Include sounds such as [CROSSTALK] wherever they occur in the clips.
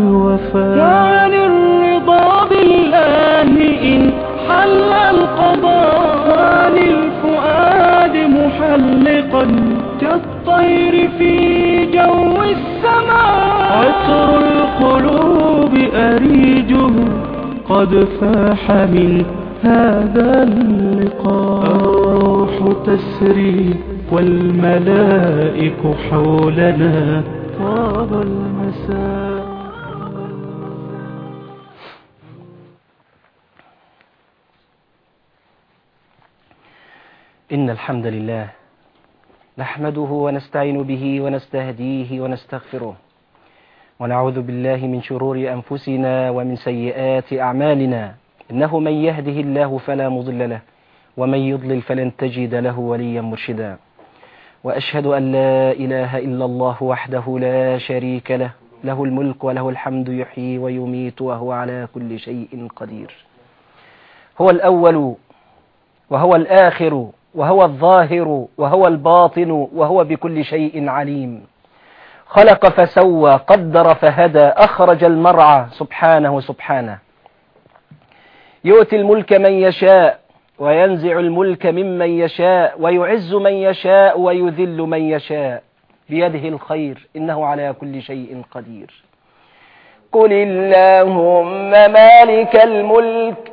الوفاء وعن الرضا بالله إن حل القضاء. وعن الفؤاد محلقا كالطير في جو السماء. عطر القلوب أريجه قد فاح من هذا اللقاء. الروح تسري والملائك حولنا طاب المساء. إن الحمد لله نحمده ونستعين به ونستهديه ونستغفره ونعوذ بالله من شرور أنفسنا ومن سيئات أعمالنا. إنه من يهده الله فلا مضل له ومن يضلل فلن تجد له وليا مرشدا. وأشهد أن لا إله إلا الله وحده لا شريك له له الملك وله الحمد يحيي ويميت وهو على كل شيء قدير. هو الأول وهو الآخر. وهو الظاهر وهو الباطن وهو بكل شيء عليم. خلق فسوى قدر فهدى أخرج المرعى سبحانه سبحانه. يؤتي الملك من يشاء وينزع الملك ممن يشاء ويعز من يشاء ويذل من يشاء. بيده الخير إنه على كل شيء قدير. قل اللهم مالك الملك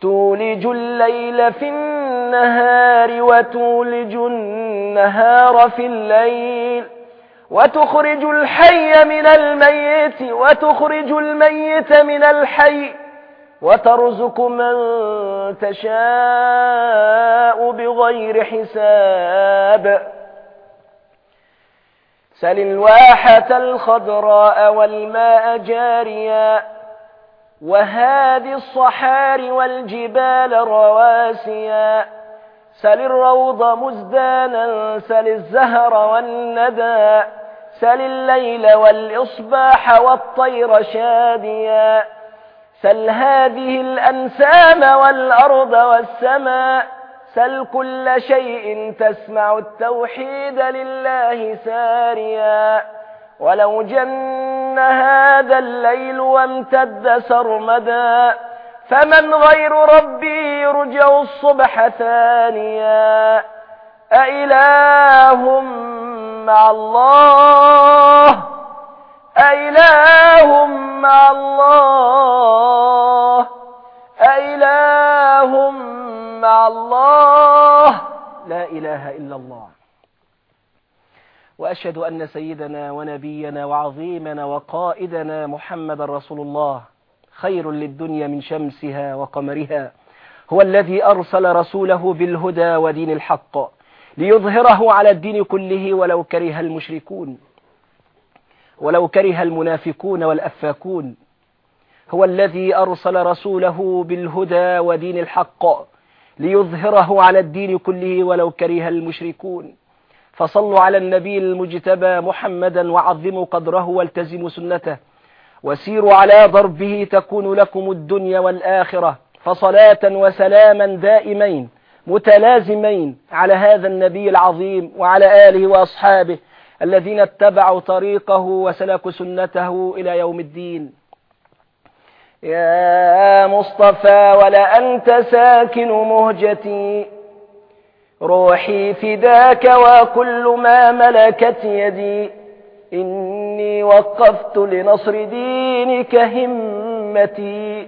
تولج الليل في النهار وتولج النهار في الليل وتخرج الحي من الميت وتخرج الميت من الحي وترزق من تشاء بغير حساب سل الواحة الخضراء والماء جاريا وهادي الصحار والجبال رواسيا. سل الروض مزدانا سل الزهر والندى سل الليل والإصباح والطير شاديا. سل هذه الأنسام والأرض والسماء. سل كل شيء تسمع التوحيد لله ساريا. ولو جن هذا الليل وامتد سرمدا فمن غير ربي يرجع الصبح ثانيا أإله مع الله أإله مع الله أإله مع الله لا إله إلا الله وأشهد أن سيدنا ونبينا وعظيمنا وقائدنا محمد رسول الله خير للدنيا من شمسها وقمرها هو الذي أرسل رسوله بالهدى ودين الحق ليظهره على الدين كله ولو كره المشركون ولو كره المنافقون والأفاكون هو الذي أرسل رسوله بالهدى ودين الحق ليظهره على الدين كله ولو كره المشركون. فصلوا على النبي المجتبى محمدا وعظموا قدره والتزموا سنته. وسيروا على ضربه تكون لكم الدنيا والآخرة فصلاة وسلاما دائمين متلازمين على هذا النبي العظيم وعلى آله وأصحابه الذين اتبعوا طريقه وسلكوا سنته إلى يوم الدين. يا مصطفى ولا أنت ساكن مهجتي. روحي فداك وكل ما ملكت يدي. إني وقفت لنصر دينك همتي.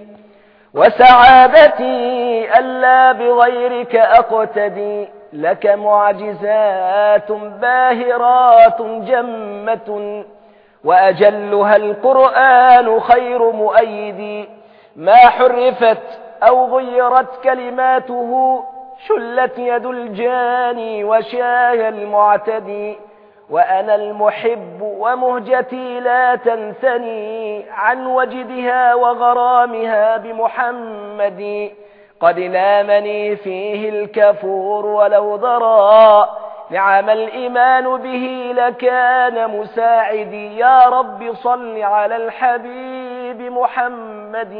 وسعادتي ألا بغيرك أقتدي. لك معجزات باهرات جمة. وأجلها القرآن خير مؤيد ما حرفت أو غيرت كلماته شلت يد الجاني وشاه المعتدي وأنا المحب ومهجتي لا تنثني عن وجدها وغرامها بمحمد. قد لامني فيه الكفور ولو ضرى نعم الإيمان به لكان مساعدي. يا رب صل على الحبيب محمد.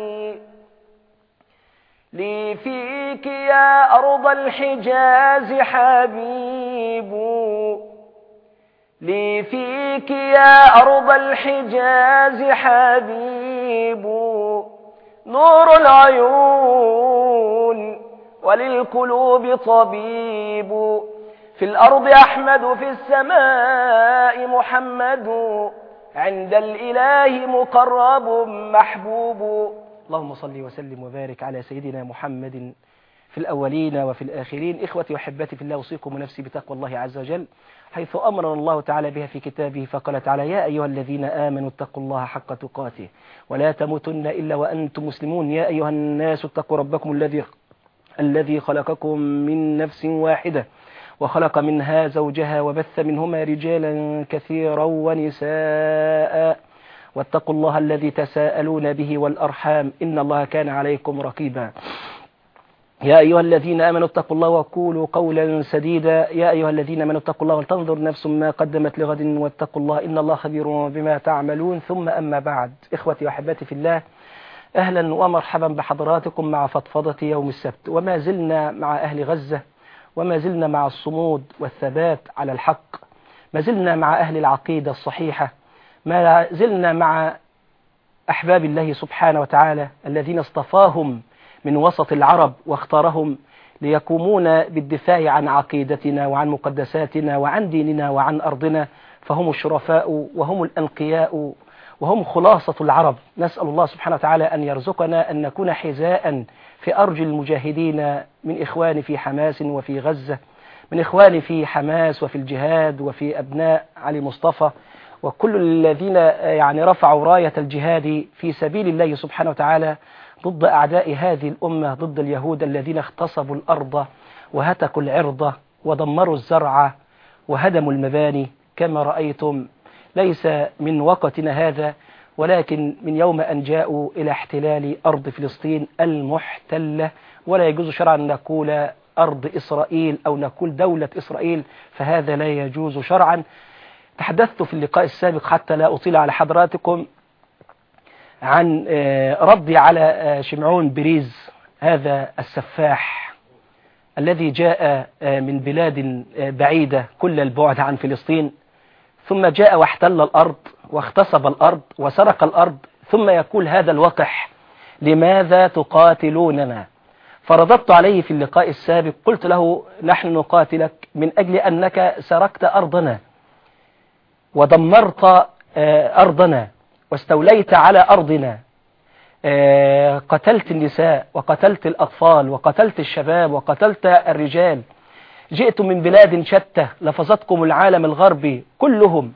لي فيك يا أرض الحجاز حبيب. لي فيك يا أرض الحجاز حبيب. نور العيون وللقلوب طبيب. في الأرض أحمد في السماء محمد. عند الإله مقرب محبوب. اللهم صل وسلم وبارك على سيدنا محمد في الأولين وفي الآخرين. إخوتي وحبتي في الله أوصيكم ونفسي بتقوى الله عز وجل حيث أمرنا الله تعالى بها في كتابه فقال تعالى يا أيها الذين آمنوا اتقوا الله حق تقاته ولا تموتن إلا وأنتم مسلمون. يا أيها الناس اتقوا ربكم الذي الذي خلقكم من نفس واحدة وخلق منها زوجها وبث منهما رجالا كثيرا ونساء. واتقوا الله الذي تساءلون به والأرحام إن الله كان عليكم رقيبا. يا أيها الذين آمنوا اتقوا الله وقولوا قولا سديدا. يا أيها الذين آمنوا اتقوا الله ولتنظر نفس ما قدمت لغد واتقوا الله إن الله خبير بما تعملون. ثم أما بعد إخوتي وأحبتي في الله أهلا ومرحبا بحضراتكم مع فضفضة يوم السبت. وما زلنا مع أهل غزة وما زلنا مع الصمود والثبات على الحق. ما زلنا مع أهل العقيدة الصحيحة ما زلنا مع أحباب الله سبحانه وتعالى الذين اصطفاهم من وسط العرب واختارهم ليقومون بالدفاع عن عقيدتنا وعن مقدساتنا وعن ديننا وعن أرضنا. فهم الشرفاء وهم الأنقياء وهم خلاصة العرب. نسأل الله سبحانه وتعالى أن يرزقنا أن نكون حذاء في أرجل المجاهدين من إخوان في حماس وفي غزة من إخوان في حماس وفي الجهاد وفي أبناء علي مصطفى. وكل الذين يعني رفعوا راية الجهاد في سبيل الله سبحانه وتعالى ضد أعداء هذه الأمة ضد اليهود الذين اغتصبوا الأرض وهتكوا العرض ودمروا الزرع وهدموا المباني. كما رأيتم ليس من وقتنا هذا ولكن من يوم أن جاءوا إلى احتلال أرض فلسطين المحتلة. ولا يجوز شرعا أن نقول أرض إسرائيل أو نقول دولة إسرائيل فهذا لا يجوز شرعا. تحدثت في اللقاء السابق حتى لا أطيل على حضراتكم عن ردي على شمعون بريز هذا السفاح الذي جاء من بلاد بعيدة كل البعد عن فلسطين ثم جاء واحتل الأرض واغتصب الأرض وسرق الأرض ثم يقول هذا الوقح لماذا تقاتلوننا؟ فرددت عليه في اللقاء السابق قلت له نحن نقاتلك من أجل أنك سرقت أرضنا. ودمرت أرضنا واستوليت على أرضنا. قتلت النساء وقتلت الأطفال وقتلت الشباب وقتلت الرجال. جئتم من بلاد شتى لفظتكم العالم الغربي كلهم.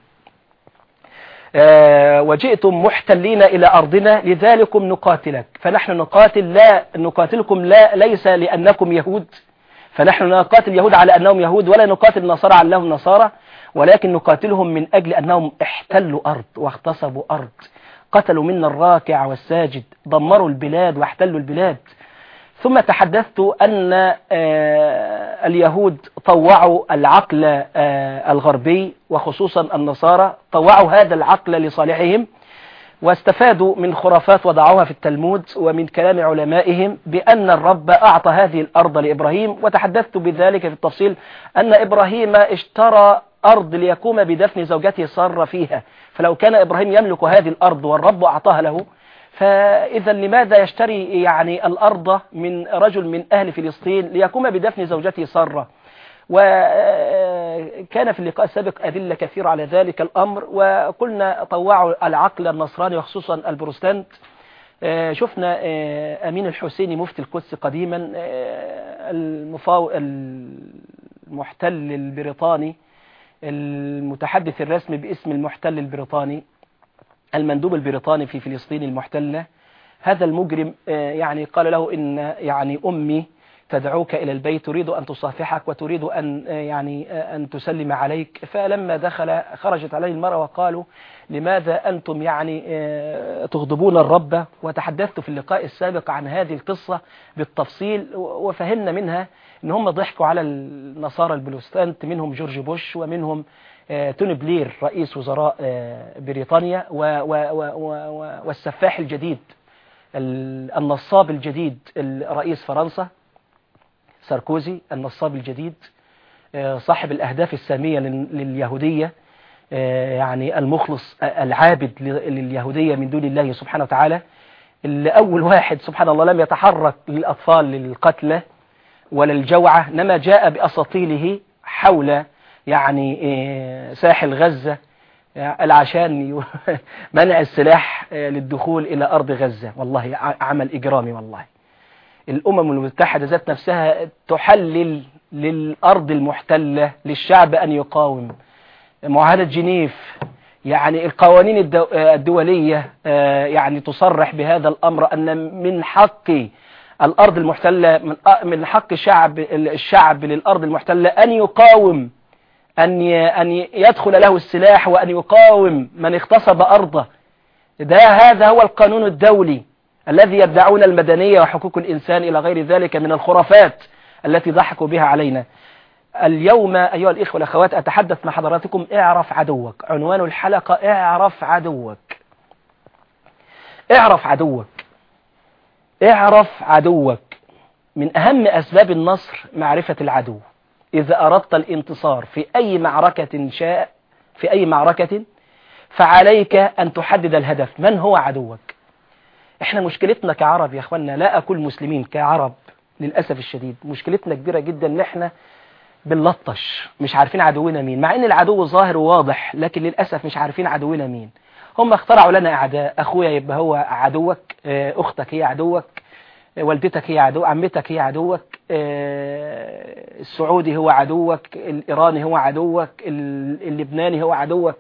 وجئتم محتلين إلى أرضنا لذلكم نقاتلك. فنحن نقاتل لا نقاتلكم لا ليس لأنكم يهود. فنحن نقاتل اليهود على أنهم يهود ولا نقاتل النصارى على أنهم نصارى. ولكن نقاتلهم من أجل أنهم احتلوا أرض واغتصبوا أرض. قتلوا منا الراكع والساجد دمروا البلاد واحتلوا البلاد. ثم تحدثت أن اليهود طوعوا العقل الغربي وخصوصا النصارى طوعوا هذا العقل لصالحهم واستفادوا من خرافات وضعوها في التلمود ومن كلام علمائهم بأن الرب أعطى هذه الأرض لإبراهيم. وتحدثت بذلك في التفصيل أن إبراهيم اشترى أرض ليقوم بدفن زوجته سارة فيها. فلو كان إبراهيم يملك هذه الأرض والرب أعطاها له فإذا لماذا يشتري يعني الأرض من رجل من أهل فلسطين ليقوم بدفن زوجته سارة وكان في اللقاء السابق أدلة كثيرة على ذلك الأمر وقلنا طوعوا العقل النصراني وخصوصا البروستانت. شفنا أمين الحسيني مفتي القدس قديما المفاو... المحتل البريطاني المتحدث الرسمي باسم المحتل البريطاني المندوب البريطاني في فلسطين المحتلة. هذا المجرم يعني قال له إن يعني أمي تدعوك إلى البيت تريد أن تصافحك وتريد أن يعني أن تسلم عليك. فلما دخل خرجت عليه المرأة وقالوا لماذا أنتم يعني تغضبون الرب؟ وتحدثت في اللقاء السابق عن هذه القصة بالتفصيل وفهمنا منها إن هم ضحكوا على النصارى البروتستانت منهم جورج بوش ومنهم توني بلير رئيس وزراء بريطانيا والسفاح الجديد النصاب الجديد رئيس فرنسا ساركوزي النصاب الجديد صاحب الأهداف السامية لليهودية يعني المخلص العابد لليهودية من دون الله سبحانه وتعالى اللي أول واحد سبحان الله لم يتحرك للأطفال للقتلى ولا الجوعة إنما جاء بأساطيله حول يعني ساحل غزة عشان [LAUGHS] منع السلاح للدخول إلى أرض غزة. والله عمل إجرامي والله. الأمم المتحدة ذات نفسها تحلل للأرض المحتلة للشعب أن يقاوم. معاهدة جنيف يعني القوانين الدولية يعني تصرح بهذا الأمر أن من حق الأرض المحتلة من حق الشعب الشعب للأرض المحتلة أن يقاوم أن أن يدخل له السلاح وأن يقاوم من اغتصب أرضه. ده هذا هو القانون الدولي الذي يدعون المدنية وحقوق الإنسان إلى غير ذلك من الخرافات التي ضحكوا بها علينا. اليوم أيها الإخوة والأخوات أتحدث مع حضراتكم اعرف عدوك. عنوان الحلقة اعرف عدوك. اعرف عدوك. اعرف عدوك. من أهم أسباب النصر معرفة العدو. إذا أردت الانتصار في أي معركة شاء في أي معركة فعليك أن تحدد الهدف. من هو عدوك؟ إحنا مشكلتنا كعرب يا اخوانا لا أكل مسلمين كعرب للأسف الشديد. مشكلتنا كبيرة جدا إن إحنا بنلطش مش عارفين عدونا مين. مع إن العدو ظاهر وواضح لكن للأسف مش عارفين عدونا مين. هم اخترعوا لنا أعداء. أخويا يبقى هو عدوك أختك هي عدوك. والدتك هي عدو عمتك هي عدوك السعودي هو عدوك الإيراني هو عدوك اللبناني هو عدوك.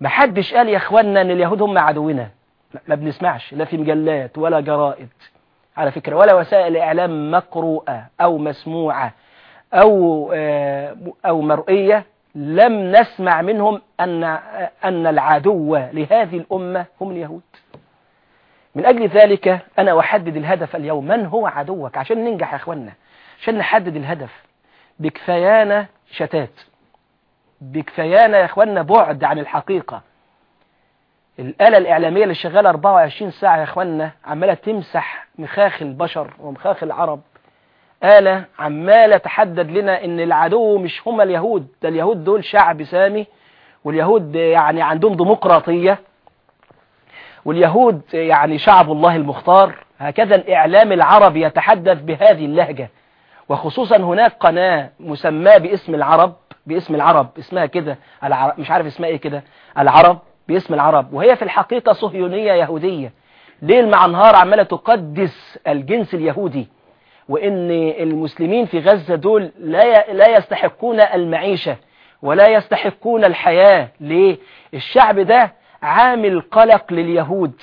ما حدش قال يا اخوانا إن اليهود هم عدونا. ما بنسمعش لا في مجلات ولا جرائد. على فكرة ولا وسائل إعلام مقروءة أو مسموعة أو أو مرئية لم نسمع منهم أن أن العدو لهذه الأمة هم اليهود. من أجل ذلك أنا أحدد الهدف اليوم. من هو عدوك؟ عشان ننجح يا أخوانا عشان نحدد الهدف. بكفيانا شتات. بكفيانا يا أخوانا بعد عن الحقيقة. الآلة الإعلامية اللي شغالة 24 ساعة يا أخوانا عمالة تمسح مخاخ البشر ومخاخ العرب. آلة عمالة تحدد لنا إن العدو مش هم اليهود. ده اليهود دول شعب سامي واليهود يعني عندهم ديمقراطية. واليهود يعني شعب الله المختار هكذا الإعلام العربي يتحدث بهذه اللهجة. وخصوصا هناك قناة مسماة باسم العرب باسم العرب اسمها كده مش عارف اسمها إيه كده العرب باسم العرب. وهي في الحقيقة صهيونية يهودية. ليل مع نهار عمالة تقدس الجنس اليهودي؟ وإن المسلمين في غزة دول لا لا يستحقون المعيشة ولا يستحقون الحياة. ليه؟ الشعب ده عامل قلق لليهود.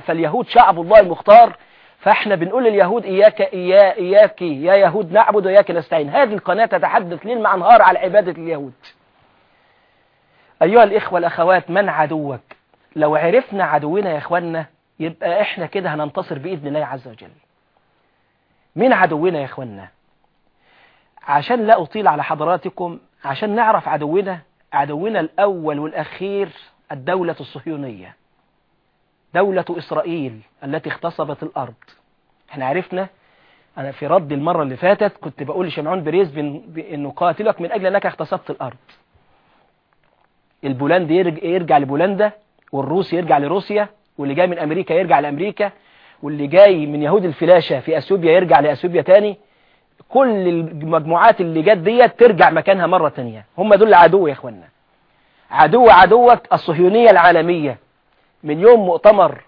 فاليهود شعب الله المختار فاحنا بنقول لليهود إياك إيا إياك يا يهود نعبد وإياك نستعين. هذه القناة تتحدث ليل مع نهار على عبادة اليهود. أيها الإخوة الأخوات من عدوك؟ لو عرفنا عدونا يا إخوانا يبقى إحنا كده هننتصر بإذن الله عز وجل. مين عدونا يا إخوانا عشان لا أطيل على حضراتكم عشان نعرف عدونا عدونا الأول والأخير الدولة الصهيونية دولة إسرائيل التي اغتصبت الأرض. إحنا عرفنا أنا في رد المرة اللي فاتت كنت بقول لشمعون بريز بأنه قاتلك من أجل أنك اغتصبت الأرض. البولندي يرجع لبولندا والروسي يرجع لروسيا واللي جاي من أمريكا يرجع لأمريكا واللي جاي من يهود الفلاشة في أثيوبيا يرجع لأثيوبيا تاني. كل المجموعات اللي جت ديت ترجع مكانها مرة تانية. هم دول العدو يا اخوانا عدو عدوك الصهيونية العالمية. من يوم مؤتمر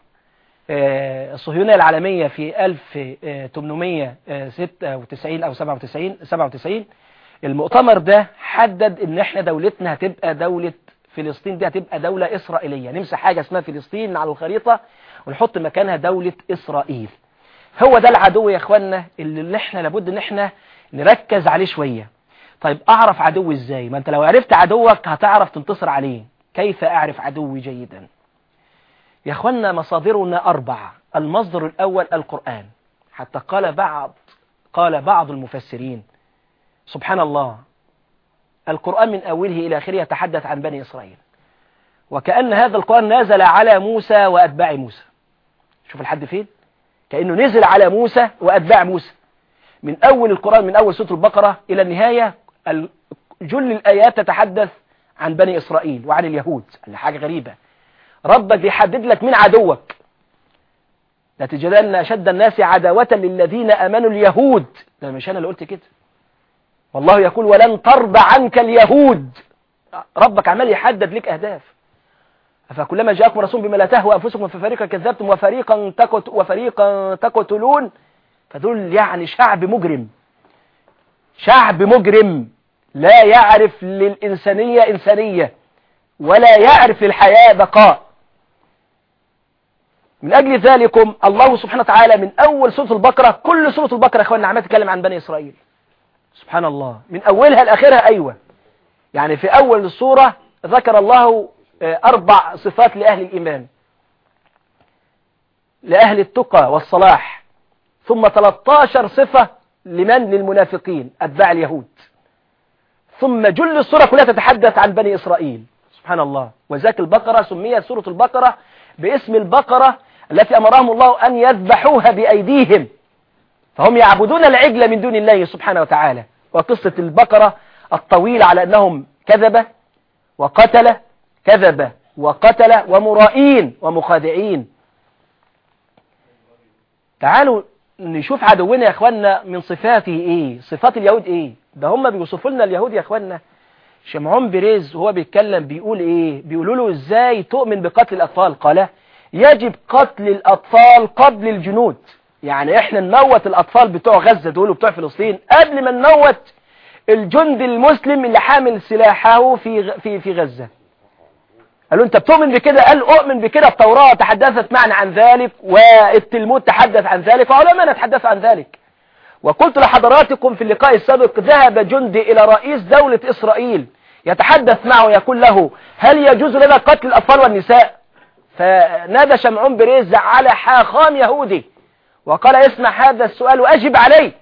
الصهيونية العالمية في 1896 أو 97 97 المؤتمر ده حدد إن إحنا دولتنا هتبقى دولة فلسطين دي هتبقى دولة إسرائيلية. نمسح حاجة اسمها فلسطين على الخريطة ونحط مكانها دولة إسرائيل. هو ده العدو يا اخوانا اللي إحنا لابد إن إحنا نركز عليه شوية. طيب أعرف عدوي إزاي؟ ما أنت لو عرفت عدوك هتعرف تنتصر عليه. كيف أعرف عدوي جيدا؟ يا اخوانا مصادرنا أربعة. المصدر الأول القرآن. حتى قال بعض قال بعض المفسرين سبحان الله القرآن من أوله إلى آخره يتحدث عن بني إسرائيل. وكأن هذا القرآن نزل على موسى وأتباع موسى. شوف الحد فين. كأنه نزل على موسى وأتباع موسى. من أول القرآن من أول سورة البقرة إلى النهاية جل الآيات تتحدث عن بني إسرائيل وعن اليهود حاجة غريبة. ربك يحدد لك من عدوك. لتجدن أشد الناس عداوة للذين أمنوا اليهود. ده مش أنا اللي قلت كده. والله يقول ولن ترضى عنك اليهود. ربك عمال يحدد لك أهداف. فكلما جاءكم رسول بما لا تهوى أنفسكم ففريقا كذبتم وفريقا تقت وفريقا تقتلون. فدول يعني شعب مجرم. شعب مجرم. لا يعرف للإنسانية إنسانية ولا يعرف للحياة بقاء. من أجل ذلكم الله سبحانه وتعالى من أول سورة البقرة كل سورة البقرة أخواننا عمال تتكلم عن بني إسرائيل. سبحان الله. من أولها لآخرها أيوة. يعني في أول السورة ذكر الله أربع صفات لأهل الإيمان. لأهل التقى والصلاح. ثم 13 صفة لمن؟ للمنافقين أتباع اليهود. ثم جل السورة كلها تتحدث عن بني إسرائيل. سبحان الله. وذاك البقرة سميت سورة البقرة باسم البقرة التي أمرهم الله أن يذبحوها بأيديهم. فهم يعبدون العجل من دون الله سبحانه وتعالى. وقصة البقرة الطويلة على أنهم كذبة وقتل كذب وقتل ومرائين ومخادعين. تعالوا نشوف عدونا يا اخوانا من صفاته إيه؟ صفات اليهود إيه؟ ده هم بيوصفوا لنا اليهود يا اخوانا شمعون بريز وهو بيتكلم بيقول إيه؟ بيقولوا له إزاي تؤمن بقتل الأطفال؟ قال يجب قتل الأطفال قبل الجنود. يعني إحنا نموت الأطفال بتوع غزة دول وبتوع فلسطين قبل ما نموت الجند المسلم اللي حامل سلاحه في في في غزة. قالوا انت بتؤمن بكده؟ قال أؤمن بكده. التوراة تحدثت معنا عن ذلك والتلمود تحدث عن ذلك وعلماء تحدث عن ذلك. وقلت لحضراتكم في اللقاء السابق ذهب جندي إلى رئيس دولة إسرائيل يتحدث معه يقول له هل يجوز لنا قتل الأطفال والنساء؟ فنادى شمعون بريز على حاخام يهودي وقال اسمع هذا السؤال وأجب عليه.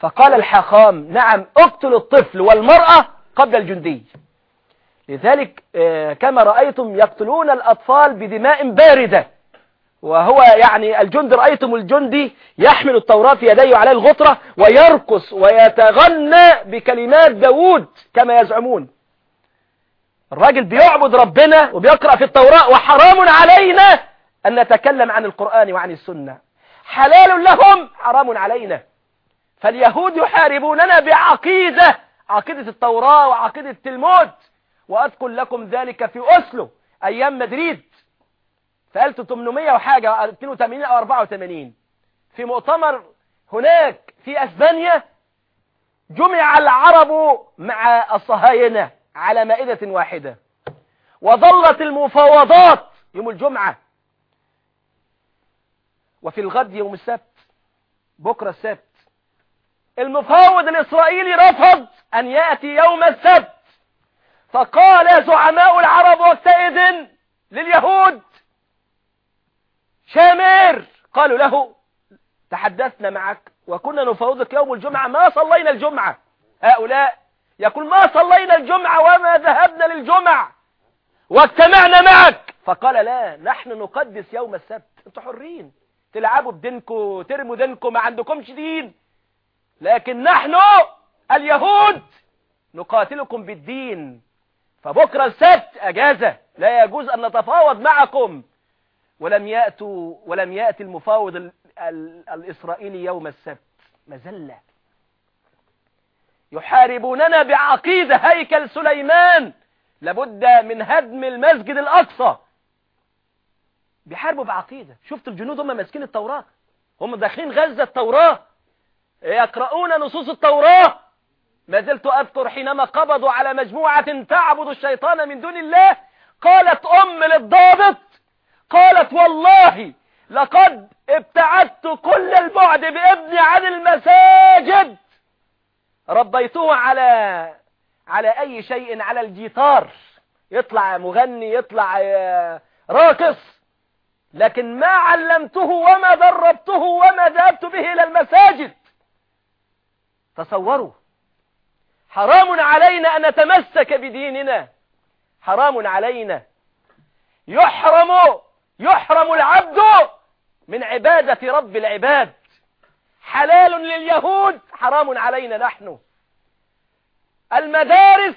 فقال الحاخام نعم اقتل الطفل والمرأة قبل الجندي. لذلك كما رأيتم يقتلون الأطفال بدماء باردة. وهو يعني الجند رأيتم الجندي يحمل التوراة في يديه عليه الغطرة ويرقص ويتغنى بكلمات داود كما يزعمون. الراجل بيعبد ربنا وبيقرأ في التوراة وحرام علينا أن نتكلم عن القرآن وعن السنة. حلال لهم حرام علينا. فاليهود يحاربوننا بعقيدة عقيدة التوراة وعقيدة التلمود. وأذكر لكم ذلك في أسلو أيام مدريد. في 1800 وحاجة 82 أو 84 في مؤتمر هناك في أسبانيا جمع العرب مع الصهاينة على مائدة واحدة. وظلت المفاوضات يوم الجمعة. وفي الغد يوم السبت بكرة السبت. المفاوض الإسرائيلي رفض أن يأتي يوم السبت. فقال زعماء العرب وقتئذ لليهود شامر قالوا له تحدثنا معك وكنا نفاوضك يوم الجمعة ما صلينا الجمعة. هؤلاء يقول ما صلينا الجمعة وما ذهبنا للجمع واجتمعنا معك. فقال لا نحن نقدس يوم السبت. أنتوا حرين تلعبوا بدينكم ترموا دينكم ما عندكمش دين. لكن نحن اليهود نقاتلكم بالدين. فبكرة السبت أجازة لا يجوز أن نتفاوض معكم. ولم يأتوا ولم يأتي المفاوض ال ال الإسرائيلي يوم السبت. مزلة يحاربوننا بعقيدة هيكل سليمان. لابد من هدم المسجد الأقصى. بيحاربوا بعقيدة. شفت الجنود هم ماسكين التوراة؟ هم داخلين غزة التوراة. يقرؤون نصوص التوراة. ما زلت أذكر حينما قبضوا على مجموعة تعبد الشيطان من دون الله قالت أم للضابط قالت والله لقد ابتعدت كل البعد بابني عن المساجد. ربيته على على أي شيء؟ على الجيتار. يطلع مغني يطلع آه، راقص. لكن ما علمته وما دربته وما ذهبت به إلى المساجد. تصوروا حرام علينا أن نتمسك بديننا. حرام علينا. يحرم يحرم العبد من عبادة رب العباد. حلال لليهود حرام علينا نحن. المدارس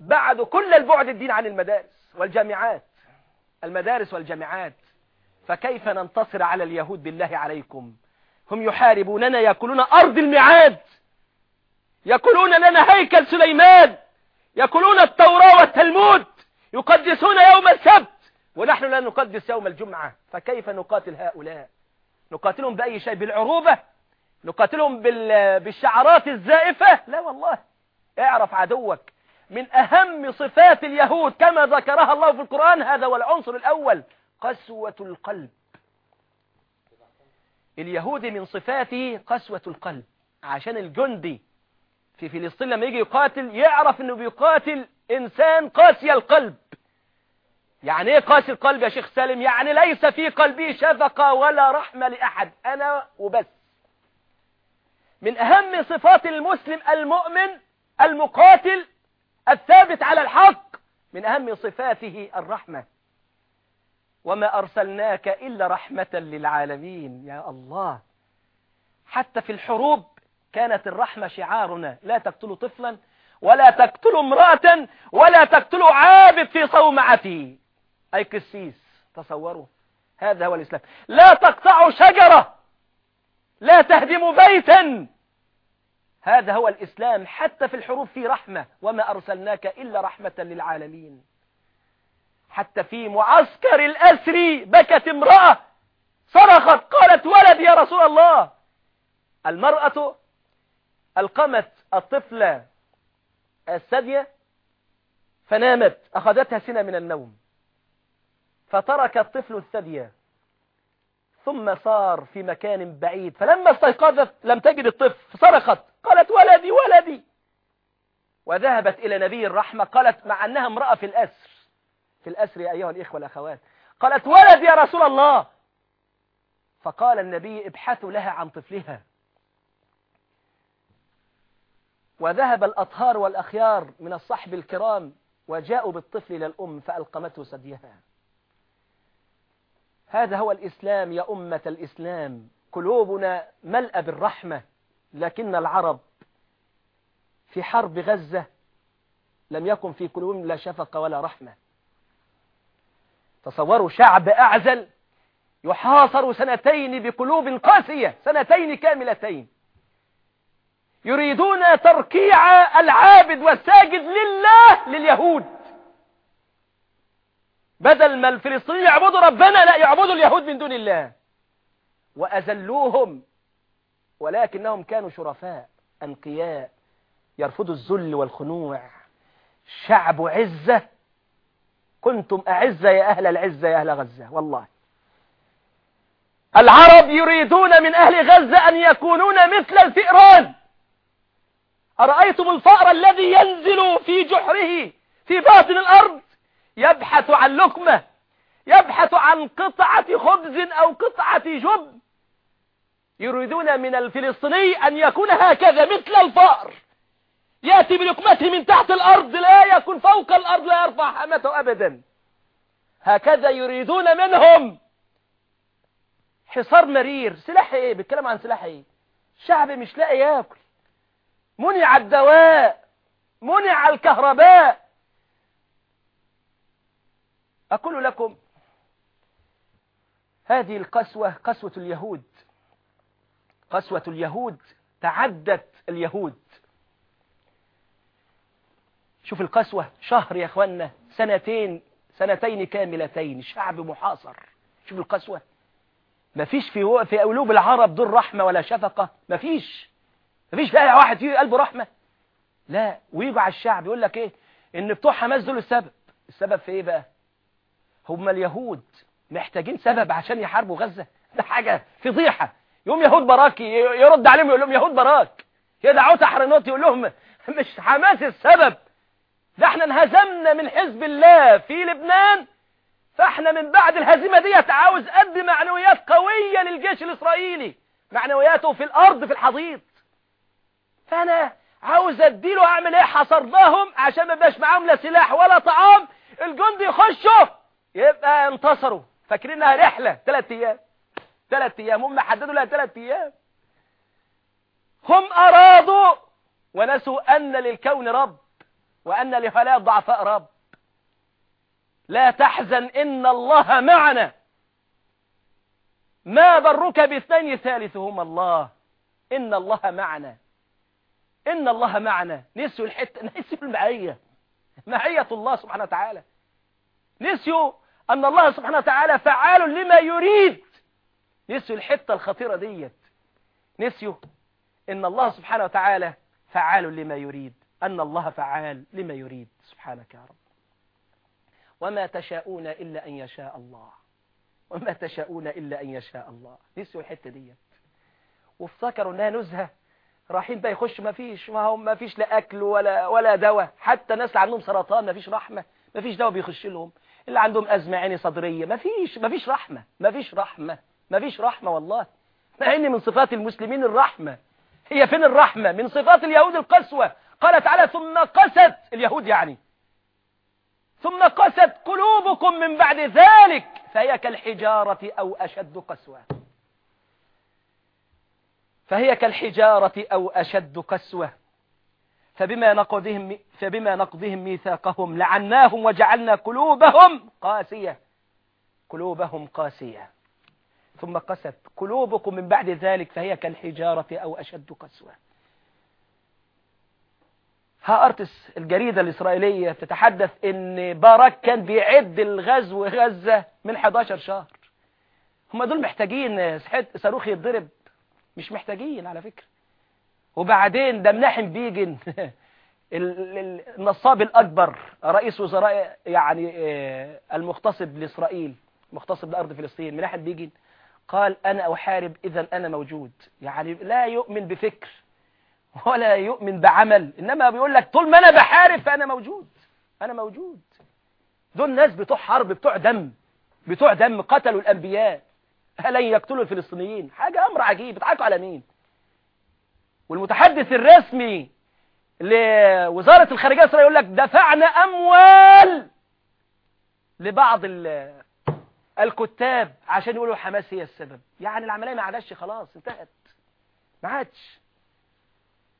بعد كل البعد الدين عن المدارس والجامعات. المدارس والجامعات. فكيف ننتصر على اليهود بالله عليكم؟ هم يحاربوننا يأكلون أرض الميعاد. يأكلون لنا هيكل سليمان. يأكلون التوراة والتلمود. يقدسون يوم السبت. ونحن لا نقدس يوم الجمعة. فكيف نقاتل هؤلاء؟ نقاتلهم بأي شيء؟ بالعروبة؟ نقاتلهم بالشعارات الزائفة؟ لا والله. اعرف عدوك. من أهم صفات اليهود كما ذكرها الله في القرآن هذا هو العنصر الأول قسوة القلب. اليهودي من صفاته قسوة القلب. عشان الجندي في فلسطين لما يجي يقاتل يعرف إنه بيقاتل إنسان قاسي القلب. يعني إيه قاسي القلب يا شيخ سالم؟ يعني ليس في قلبي شفقة ولا رحمة لأحد. أنا وبس. من أهم صفات المسلم المؤمن المقاتل الثابت على الحق من أهم صفاته الرحمة. وما أرسلناك إلا رحمة للعالمين. يا الله. حتى في الحروب كانت الرحمة شعارنا. لا تقتلوا طفلا ولا تقتلوا امرأة ولا تقتلوا عابد في صومعته أي قسيس تصوروا هذا هو الإسلام. لا تقطعوا شجرة. لا تهدموا بيتا. هذا هو الإسلام حتى في الحروب في رحمة. وما أرسلناك إلا رحمة للعالمين. حتى في معسكر الأسر بكت امرأة. صرخت قالت ولد يا رسول الله. المرأة ألقمت الطفلة الثدية فنامت أخذتها سنة من النوم. فترك الطفل الثدية ثم صار في مكان بعيد. فلما استيقظت لم تجد الطفل صرخت قالت ولدي ولدي. وذهبت إلى نبي الرحمة قالت مع أنها امرأة في الأسر. في الأسر يا أيها الإخوة الأخوات. قالت ولد يا رسول الله. فقال النبي ابحثوا لها عن طفلها. وذهب الأطهار والأخيار من الصحب الكرام وجاءوا بالطفل إلى الأم فألقمته ثديها هذا هو الإسلام يا أمة الإسلام. قلوبنا ملأ بالرحمة لكن العرب في حرب غزة لم يكن في قلوبهم لا شفقة ولا رحمة. تصوروا شعب أعزل يحاصر سنتين بقلوب قاسية سنتين كاملتين. يريدون تركيع العابد والساجد لله لليهود. بدل ما الفلسطينيين يعبدوا ربنا لا يعبدوا اليهود من دون الله. وأذلوهم ولكنهم كانوا شرفاء أنقياء يرفضوا الذل والخنوع. شعب عزة. كنتم أعزة يا أهل العزة يا أهل غزة والله. العرب يريدون من أهل غزة أن يكونون مثل الفئران. أرأيتم الفأر الذي ينزل في جحره في باطن الأرض؟ يبحث عن لقمة يبحث عن قطعة خبز أو قطعة جب. يريدون من الفلسطيني أن يكون هكذا مثل الفأر. يأتي بلقمته من تحت الأرض لا يكون فوق الأرض لا يرفع حمته أبدا. هكذا يريدون منهم. حصار مرير سلاح إيه؟ بيتكلم عن سلاح إيه؟ شعب مش لاقي ياكل. منع الدواء منع الكهرباء. أقول لكم هذه القسوة قسوة اليهود. قسوة اليهود تعدت اليهود. شوف القسوة شهر يا اخوانا سنتين سنتين كاملتين شعب محاصر. شوف القسوة. مفيش في في قلوب العرب دول رحمة ولا شفقة مفيش مفيش في واحد فيه قلبه رحمة. لا ويجوا على الشعب يقول لك إيه؟ إن بتوع حماس دول السبب. السبب في إيه بقى؟ هم اليهود محتاجين سبب عشان يحاربوا غزة. ده حاجة فضيحة. يوم يهود براك يرد عليهم يقول لهم يهود براك. يدعوا تحرينات يقول لهم مش حماس السبب. ده إحنا انهزمنا من حزب الله في لبنان. فإحنا من بعد الهزيمة ديت عاوز ادي معنويات قوية للجيش الإسرائيلي. معنوياته في الأرض في الحضيض. فأنا عاوز أديله أعمل إيه؟ حصرناهم عشان ما يبقاش معاهم لا سلاح ولا طعام. الجندي يخشوا يبقى انتصروا. فاكرينها رحلة. ثلاث أيام. ثلاث أيام. هم حددوا لها ثلاث أيام. هم أرادوا ونسوا أن للكون رب وأن لهؤلاء الضعفاء رب. لا تحزن إن الله معنا. ما ضرك باثنين ثالثهما الله؟ إن الله معنا. إن الله معنا. نسيوا الحتة [LAUGHS] نسيوا المعية. معية الله سبحانه وتعالى. نسيوا أن الله سبحانه وتعالى فعال لما يريد. نسيوا الحتة الخطيرة ديت. نسيوا إن الله سبحانه وتعالى فعال لما يريد. أن الله فعال لما يريد. سبحانك يا رب. وما تشاءون إلا أن يشاء الله. وما تشاءون إلا أن يشاء الله. نسيوا الحتة ديت. وافتكروا أنها نزهة. رايحين بقى يخش ما فيش ما هو ما فيش لا أكل ولا ولا دواء. حتى ناس اللي عندهم سرطان ما فيش رحمة ما فيش دواء بيخش لهم. اللي عندهم أزمة عيني صدرية ما فيش ما فيش رحمة ما فيش رحمة ما فيش رحمة والله. مع ان من صفات المسلمين الرحمة. هي فين الرحمة؟ من صفات اليهود القسوة. قال تعالى ثم قست اليهود يعني. ثم قست قلوبكم من بعد ذلك فهي كالحجارة أو أشد قسوة. فهي كالحجارة أو أشد قسوة فبما نقضهم, فبما نقضهم ميثاقهم لعناهم وجعلنا قلوبهم قاسية. قلوبهم قاسية. ثم قست قلوبكم من بعد ذلك فهي كالحجارة أو أشد قسوة ها أرتس الجريدة الإسرائيلية تتحدث إن باراك كان بيعد الغزو غزة من 11 شهر. هم دول محتاجين صاروخ يتضرب. مش محتاجين على فكرة. وبعدين ده مناحم بيجن [LAUGHS] النصاب الأكبر رئيس وزراء يعني المغتصب لإسرائيل مغتصب لأرض فلسطين مناحم بيجن قال أنا أحارب إذا أنا موجود. يعني لا يؤمن بفكر ولا يؤمن بعمل إنما بيقول لك طول ما أنا بحارب فأنا موجود أنا موجود. دول ناس بتوع حرب بتوع دم بتوع دم قتلوا الأنبياء. لن يقتلوا الفلسطينيين؟ حاجة أمر عجيب. بتعاكوا على مين؟ والمتحدث الرسمي لوزارة الخارجية الإسرائيلية يقول لك دفعنا أموال لبعض الكتاب عشان يقولوا حماس هي السبب. يعني العملية ما عادش خلاص انتهت. ما عادش.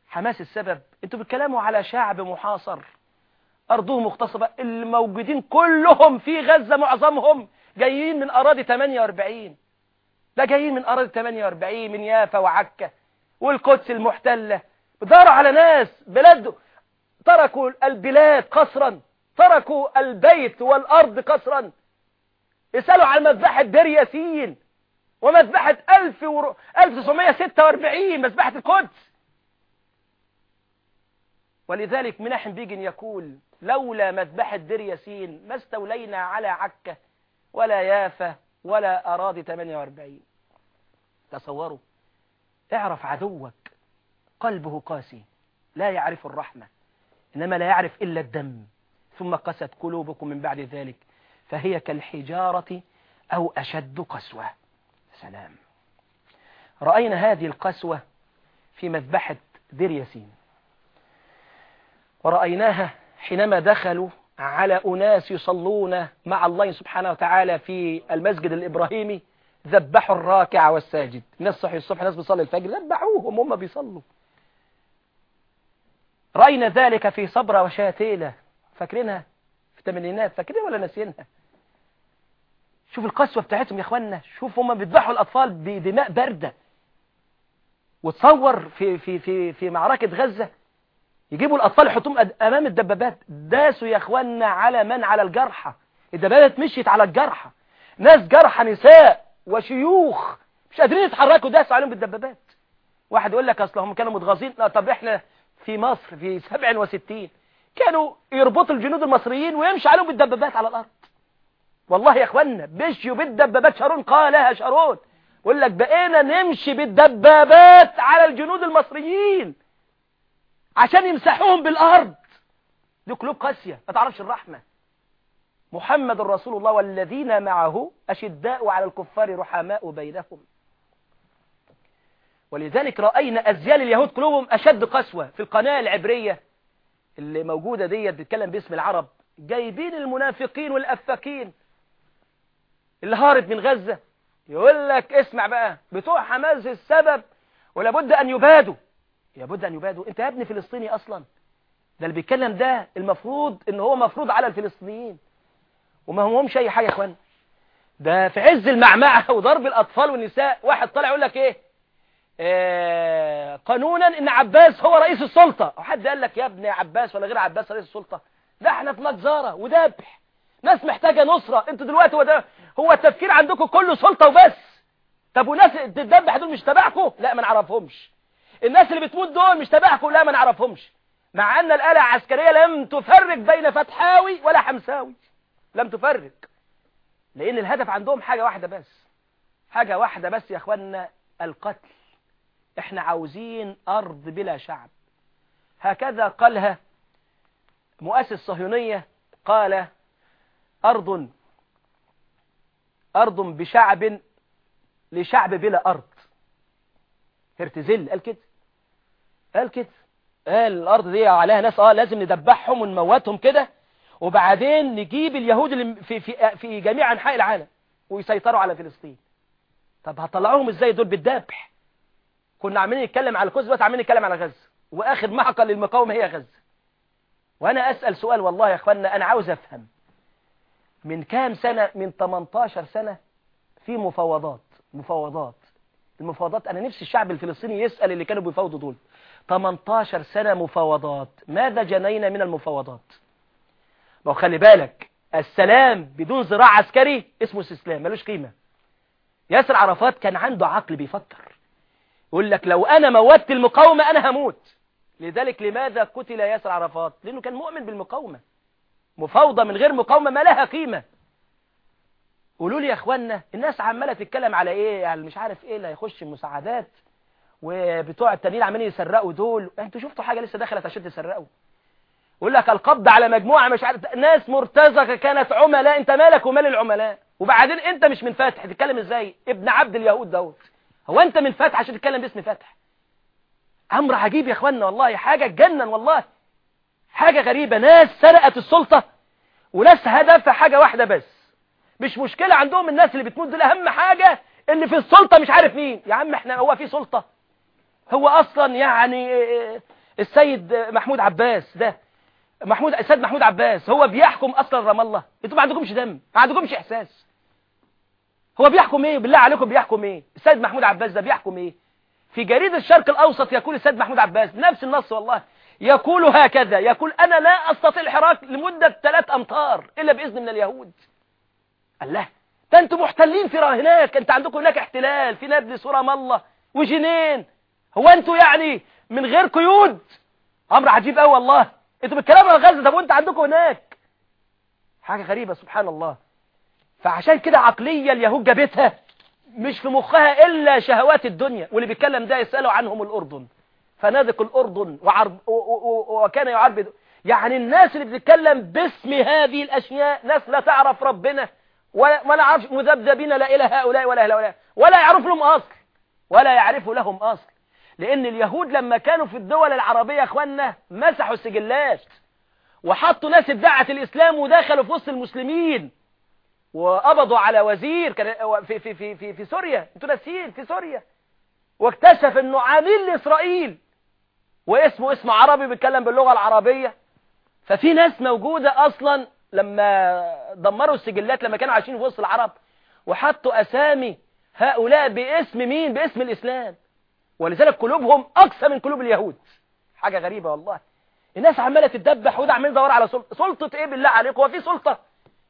حماس السبب. أنتوا بتكلموا على شعب محاصر. أرضه مغتصبة. الموجودين كلهم في غزة معظمهم جايين من أراضي 48 ده جايين من أراضي 48 من يافا وعكا والقدس المحتلة بداروا على ناس بلاد تركوا البلاد قصرا تركوا البيت والأرض قصرا. اسألوا عن مذبحة دير ياسين ومذبحة 1946 مذبحة القدس. ولذلك مناحم بيجن يقول لولا مذبحة دير ياسين ما استولينا على عكا ولا يافا ولا أراضي 48 تصوروا اعرف عدوك. قلبه قاسي. لا يعرف الرحمة. إنما لا يعرف إلا الدم. ثم قست قلوبكم من بعد ذلك. فهي كالحجارة أو أشد قسوة. سلام. رأينا هذه القسوة في مذبحة دير ياسين ورأيناها حينما دخلوا على أناس يصلون مع الله سبحانه وتعالى في المسجد الإبراهيمي ذبحوا الراكع والساجد. ناس صحي الصبح ناس بيصلي الفجر ذبحوهم هم بيصلوا. رأينا ذلك في صبرة وشاتيلة. فاكرينها؟ في الثمانينات. فاكرينها ولا ناسينها شوف القسوة بتاعتهم يا اخوانا شوف هم بيذبحوا الأطفال بدماء باردة. وتصور في في في في معركة غزة يجيبوا الأطفال يحطوهم أمام الدبابات. داسوا يا اخوانا على من؟ على الجرحى. الدبابات مشيت على الجرحى. ناس جرحى نساء وشيوخ. مش قادرين يتحركوا داسوا عليهم بالدبابات. واحد يقول لك أصل هم كانوا متغاظين. لا طب إحنا في مصر في [LAUGHS] 67 كانوا يربطوا الجنود المصريين ويمشي عليهم بالدبابات على الأرض. والله يا اخوانا مشيوا بالدبابات. شارون قالها شارون. يقول لك بقينا نمشي بالدبابات على الجنود المصريين. عشان يمسحوهم بالأرض. دي قلوب قاسية ما تعرفش الرحمة. محمد رسول الله والذين معه أشداء على الكفار رحماء بينهم. ولذلك رأينا أزيال اليهود قلوبهم أشد قسوة في القناة العبرية اللي موجودة دي بتتكلم باسم العرب. جايبين المنافقين والأفاكين. اللي هارب من غزة. يقول لك اسمع بقى بتوع حماس السبب ولابد أن يبادوا. لابد أن يبادوا. أنت يا ابن فلسطيني أصلا. ده اللي بيتكلم ده المفروض إن هو مفروض على الفلسطينيين. وما همهمش أي حاجة يا إخوان. ده في عز المعمعة [LAUGHS] وضرب الأطفال والنساء واحد طالع يقول لك إيه؟ آه قانونا إن عباس هو رئيس السلطة. وحد قال لك يا ابن عباس ولا غير عباس رئيس السلطة؟ ده إحنا في مجزرة وذبح ناس محتاجة نصرة. أنتوا دلوقتي هو ده هو التفكير عندكم كله سلطة وبس. طب وناس تتذبح دول مش تبعكم؟ لا ما نعرفهمش. الناس اللي بتموت دول مش تبعكم لا ما نعرفهمش. مع أن الآلة العسكرية لم تفرق بين فتحاوي ولا حمساوي. لم تفرق. لأن الهدف عندهم حاجة واحدة بس. حاجة واحدة بس يا أخوانا القتل. إحنا عاوزين أرض بلا شعب. هكذا قالها مؤسس صهيونية قال أرض أرض بشعب لشعب بلا أرض. هرتزل قال كده. قال كده. قال الأرض دي عليها ناس آه لازم ندبحهم ونموتهم كده وبعدين نجيب اليهود اللي في, في, في جميع أنحاء العالم ويسيطروا على فلسطين. طب هطلعوهم إزاي دول بالذبح كنا عاملين نتكلم على الكوز بس عاملين نتكلم على غزة. وآخر معقل للمقاومة هي غزة. وأنا أسأل سؤال والله يا اخوانا أنا عاوز أفهم. من كام سنة من 18 سنة في مفاوضات مفاوضات. المفاوضات. أنا نفسي الشعب الفلسطيني يسأل اللي كانوا بيفاوضوا دول. 18 سنة مفاوضات. ماذا جنينا من المفاوضات؟ ما خلي بالك السلام بدون زراع عسكري اسمه استسلام ملوش قيمة. ياسر عرفات كان عنده عقل بيفكر. يقول لك لو أنا موتت المقاومة أنا هموت. لذلك لماذا قتل ياسر عرفات؟ لأنه كان مؤمن بالمقاومة. مفاوضة من غير مقاومة ما لها قيمة. قولوا لي يا اخوانا الناس عمالة تتكلم على إيه؟ يعني مش عارف إيه اللي هيخش مساعدات وبتوع التانيين عمالين يسرقوا دول. أنتوا شفتوا حاجة لسه دخلت عشان تسرقوا. يقول لك القبض على مجموعة مش عارف ناس مرتزقة كانت عملاء انت مالك ومال العملاء؟ وبعدين انت مش من فتح تتكلم إزاي؟ ابن عبد اليهود دوت. هو انت من فتح عشان تتكلم باسم فتح أمر عجيب يا اخوانا والله حاجة تجنن والله. حاجة غريبة ناس سرقت السلطة وناس هدف حاجة واحدة بس. مش مشكلة عندهم الناس اللي بتموت دول أهم حاجة اللي في السلطة مش عارف مين. يا عم إحنا هو في سلطة. هو أصلا يعني السيد محمود عباس ده. محمود السيد محمود عباس هو بيحكم أصلا رام الله. أنتوا ما عندكمش دم ما عندكمش إحساس. هو بيحكم إيه؟ بالله عليكم بيحكم إيه؟ السيد محمود عباس ده بيحكم إيه؟ في جريدة الشرق الأوسط يقول السيد محمود عباس نفس النص والله يقول هكذا يقول أنا لا أستطيع الحراك لمدة ثلاث أمتار إلا بإذن من اليهود. الله ده أنتوا محتلين في هناك انت عندكم هناك احتلال في نابلس ورام الله وجنين. هو أنتوا يعني من غير قيود؟ أمر عجيب قوي والله. أنتوا بتتكلموا عن غزة طب وانت عندكم هناك؟ حاجة غريبة سبحان الله. فعشان كده عقلية اليهود جابتها. مش في مخها إلا شهوات الدنيا. واللي بيتكلم ده يسألوا عنهم الأردن. فنادق الأردن وعرب وكان يعرب يعني الناس اللي بتتكلم باسم هذه الأشياء ناس لا تعرف ربنا. ولا ما نعرفش مذبذبين لا إلى هؤلاء ولا إلى هؤلاء. ولا يعرف لهم أصل. ولا يعرف لهم أصل. لأن اليهود لما كانوا في الدول العربية يا أخوانا مسحوا السجلات. وحطوا ناس ادعت الإسلام ودخلوا في وسط المسلمين. وقبضوا على وزير في, في, في, في, في سوريا. أنتوا ناسيين في سوريا. واكتشف إنه عميل لإسرائيل. واسمه اسم عربي بيتكلم باللغة العربية. ففي ناس موجودة أصلا لما دمروا السجلات لما كانوا عايشين في وسط العرب وحطوا أسامي هؤلاء باسم مين؟ باسم الإسلام. ولذلك قلوبهم أقسى من قلوب اليهود. حاجة غريبة والله. الناس عمالة تتدبح وده عمال يدور على سلطة. سلطة إيه بالله عليكم هو في سلطة.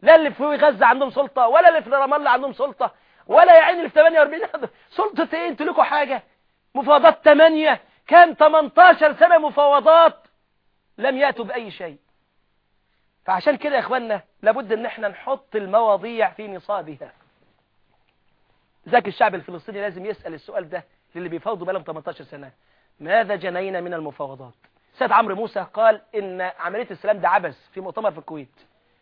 لا اللي في غزة عندهم سلطة ولا اللي في رام الله عندهم سلطة ولا يا عيني اللي في 48 سلطة إيه؟ أنتوا لكم حاجة. مفاوضات 8 كام؟ 18 سنة مفاوضات. لم يأتوا بأي شيء. فعشان كده يا اخوانا لابد إن إحنا نحط المواضيع في نصابها. ذاك الشعب الفلسطيني لازم يسأل السؤال ده للي بيفاوضوا بقالهم 18 سنة. ماذا جنينا من المفاوضات؟ سيد عمرو موسى قال إن عملية السلام ده عبث في مؤتمر في الكويت.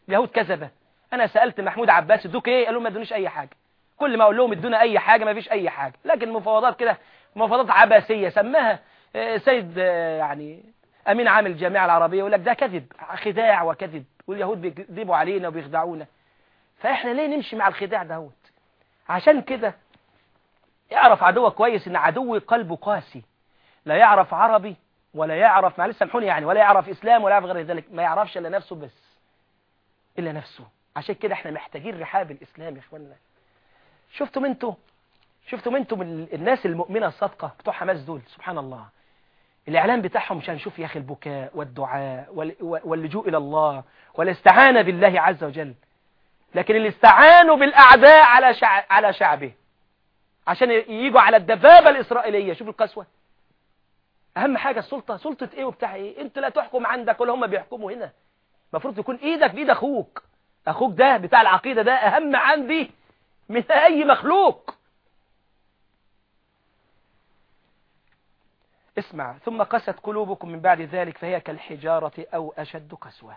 اليهود كذبة. أنا سألت محمود عباس ادوك إيه؟ قالوا ما ادونيش أي حاجة. كل ما أقول لهم ادونا أي حاجة ما فيش أي حاجة. لكن المفاوضات كده مفاوضات عباسية سماها آه، سيد آه، يعني أمين عام الجامعة العربية يقول لك ده كذب خداع وكذب. واليهود بيكذبوا علينا وبيخدعونا. فإحنا ليه نمشي مع الخداع دهوت عشان كده اعرف عدوك كويس إن عدوي قلبه قاسي. لا يعرف عربي ولا يعرف معلش سامحوني يعني ولا يعرف إسلام ولا يعرف غير ذلك. ما يعرفش إلا نفسه بس إلا نفسه. عشان كده إحنا محتاجين رحاب الإسلام يا اخوانا شفتم أنتوا؟ شفتم أنتم ال- الناس المؤمنة الصادقة بتوع حماس دول؟ سبحان الله. الاعلام بتاعهم عشان نشوف يا أخي البكاء والدعاء وال- واللجوء إلى الله والاستعانة بالله عز وجل. لكن اللي استعانوا بالأعداء على شع... على شعبه. عشان ييجوا على الدبابة الإسرائيلية. شوف القسوة. أهم حاجة السلطة. سلطة إيه وبتاع إيه؟ انت لا تحكم عندك ولا هم بيحكموا هنا. المفروض تكون إيدك في ايد أخوك. أخوك ده بتاع العقيدة ده أهم عندي من أي مخلوق. اسمع ثم قست قلوبكم من بعد ذلك فهي كالحجارة أو أشد قسوة.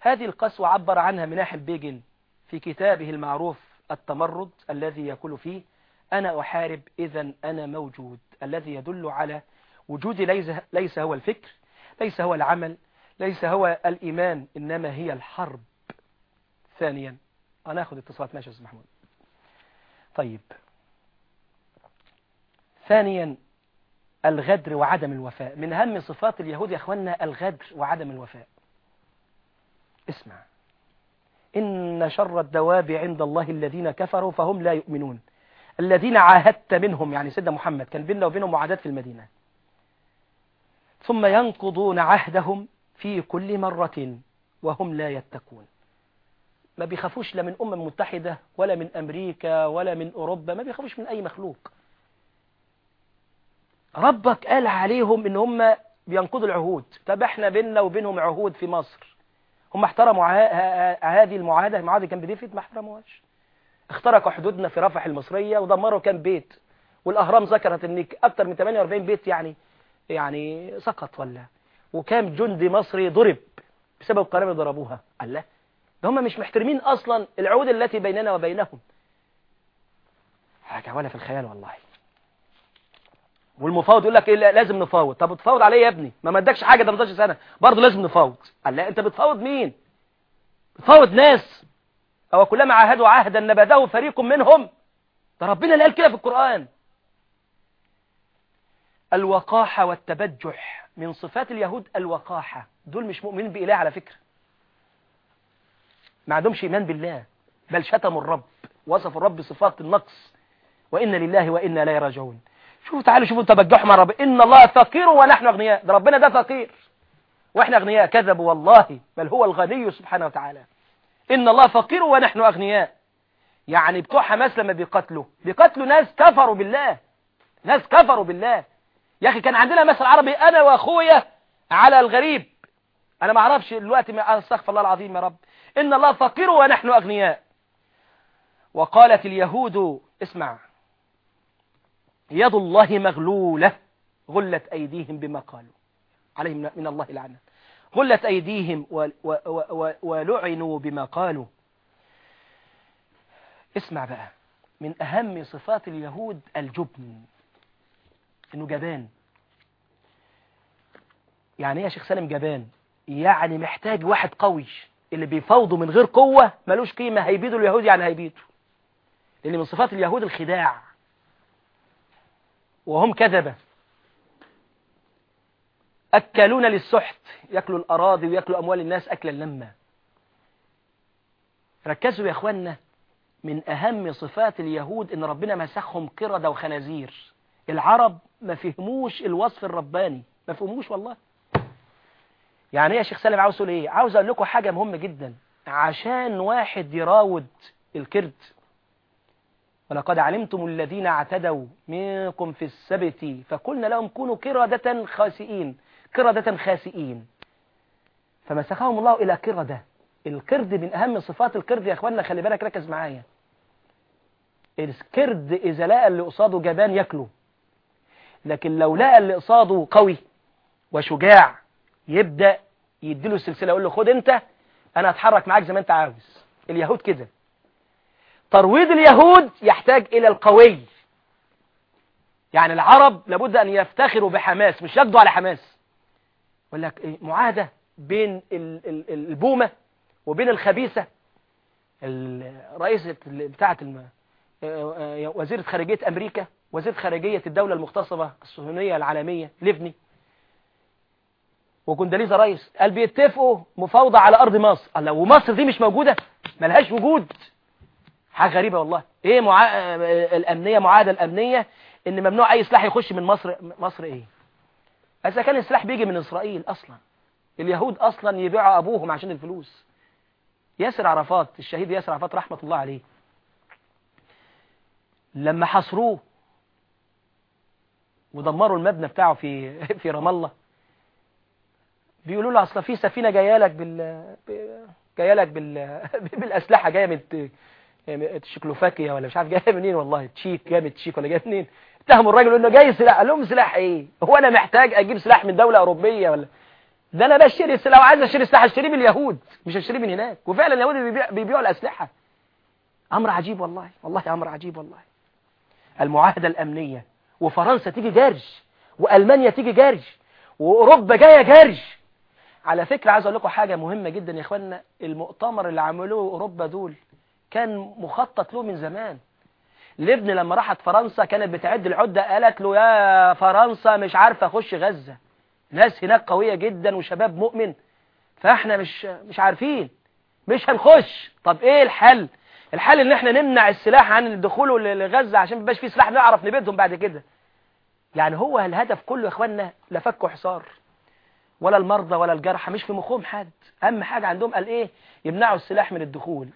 هذه القسوة عبر عنها مناح البيجل في كتابه المعروف التمرد الذي يقول فيه أنا أحارب إذا أنا موجود الذي يدل على وجودي ليس, ليس هو الفكر ليس هو العمل ليس هو الإيمان إنما هي الحرب. ثانيا أنا أخذ اتصالات ماشي يا محمود. طيب. ثانيا الغدر وعدم الوفاء. من أهم صفات اليهود يا أخوانا الغدر وعدم الوفاء. اسمع. إن شر الدواب عند الله الذين كفروا فهم لا يؤمنون. الذين عاهدت منهم يعني سيدنا محمد كان بيننا وبينهم معادات في المدينة. ثم ينقضون عهدهم في كل مرة وهم لا يتقون. ما بيخافوش لا من أمم متحدة ولا من أمريكا ولا من أوروبا ما بيخافوش من أي مخلوق. ربك قال عليهم إن هم بينقضوا العهود. طب إحنا بيننا وبينهم عهود في مصر. هم احترموا هذه المعاهدة. المعاهدة كان بديفيد ما احترموهاش. اخترقوا حدودنا في رفح المصرية ودمروا كام بيت. والأهرام ذكرت إن أكتر من 48 بيت يعني يعني سقط ولا؟ وكام جندي مصري ضرب بسبب القنابل ضربوها. الله ده هم مش محترمين أصلا العهود التي بيننا وبينهم. حاجة ولا في الخيال والله. والمفاوض يقول لك إيه لازم نفاوض. طب بتفاوض عليه يا ابني؟ ما مدكش حاجة 18 سنة. برضه لازم نفاوض. قال لا انت بتفاوض مين؟ بتفاوض ناس. أو كلما عاهدوا عهدا نبذه فريق منهم. ده ربنا اللي قال كده في القرآن. الوقاحة والتبجح من صفات اليهود الوقاحة. دول مش مؤمنين بإله على فكرة. ما عندهمش إيمان بالله. بل شتموا الرب. وصفوا الرب بصفات النقص. وإن لله وإنا لا راجعون. شوفوا تعالوا شوفوا تبجحوا مع رب إن الله فقير ونحن أغنياء. ده ربنا ده فقير. وإحنا أغنياء. كذبوا والله بل هو الغني سبحانه وتعالى. إن الله فقير ونحن أغنياء. يعني بتوع حماس لما بيقتلوا. بيقتلوا ناس كفروا بالله. ناس كفروا بالله. يا أخي كان عندنا مثل عربي أنا وأخويا على الغريب. أنا ما أعرفش دلوقتي أستغفر الله العظيم يا رب. إن الله فقير ونحن أغنياء. وقالت اليهود اسمع يد الله مغلولة غلت أيديهم بما قالوا. عليهم من الله لعنة. غلت أيديهم ولعنوا بما قالوا. اسمع بقى. من أهم صفات اليهود الجبن. إنه جبان. يعني إيه يا شيخ سالم جبان؟ يعني محتاج واحد قوي اللي بيفاوضوا من غير قوة ملوش قيمة هيبيدوا اليهود يعني هيبيدوا. لأن من صفات اليهود الخداع. وهم كذبة. أكلون للسحت يأكلوا الأراضي ويأكلوا أموال الناس أكلا لما. ركزوا يا أخوانا من أهم صفات اليهود إن ربنا مسخهم قردة وخنازير. العرب ما فهموش الوصف الرباني ما فهموش والله. يعني إيه يا شيخ سالم عاوز تقول إيه عاوز أقول لكم حاجة مهمة جدا. عشان واحد يراود الكرد ولقد علمتم الذين اعتدوا منكم في السبت فقلنا لهم كونوا كردة خاسئين كردة خاسئين. فمسخهم الله إلى قردة. القرد من أهم صفات القرد يا أخوانا خلي بالك ركز معايا. القرد إذا لقى اللي قصاده جبان ياكله. لكن لو لقى اللي قصاده قوي وشجاع يبدأ يديله السلسلة يقول له خد أنت أنا هتحرك معاك زي ما أنت عاوز. اليهود كده. ترويض اليهود يحتاج إلى القوي. يعني العرب لابد أن يفتخروا بحماس مش يقضوا على حماس. يقول لك إيه معاهدة بين ال- ال- البومة وبين الخبيثة. الرئيسة بتاعة الم... وزيرة خارجية أمريكا وزيرة خارجية الدولة المغتصبة الصهيونية العالمية ليفني. وكونداليزا رايس قال بيتفقوا مفاوضة على أرض مصر. قال لو مصر دي مش موجودة ملهاش وجود. حاجة غريبة والله. إيه مع... الأمنية معاهدة الأمنية إن ممنوع أي سلاح يخش من مصر مصر إيه؟ إذا كان السلاح بيجي من إسرائيل أصلا. اليهود أصلا يبيعوا أبوهم عشان الفلوس. ياسر عرفات الشهيد ياسر عرفات رحمة الله عليه. لما حصروه ودمروا المبنى بتاعه في [LAUGHS] في رام الله بيقولوا له أصل في سفينة جاية لك بال جاية لك بال [LAUGHS] بالأسلحة جاية من تشيكلوفاكيا ولا مش عارف جاية [LAUGHS] منين والله. تشيك من تشيك ولا جاية منين؟ اتهموا الراجل انه جاي سلاح. قال لهم سلاح إيه؟ هو أنا محتاج أجيب سلاح من دولة أوروبية ولا؟ ده أنا بشتري لو عايز اشتري سلاح اشتريه من اليهود مش اشتريه من هناك. وفعلا اليهود بيبيع بيبيعوا الأسلحة. أمر عجيب والله. والله أمر عجيب والله. المعاهدة الأمنية وفرنسا تيجي جرش وألمانيا تيجي جرش وأوروبا جاية جرش على فكرة عايز أقول لكم حاجة مهمة جدا يا اخوانا المؤتمر اللي عملوه أوروبا دول كان مخطط له من زمان. لبن لما راحت فرنسا كانت بتعد العدة قالت له يا فرنسا مش عارفة أخش غزة. ناس هناك قوية جدا وشباب مؤمن. فإحنا مش مش عارفين. مش هنخش. طب إيه الحل؟ الحل إن إحنا نمنع السلاح عن الدخول لغزة عشان ما يبقاش فيه سلاح نعرف نبيدهم بعد كده. يعني هو الهدف كله يا اخوانا لا فك حصار ولا المرضى ولا الجرحى مش في مخهم حد. أهم حاجة عندهم قال إيه؟ يمنعوا السلاح من الدخول.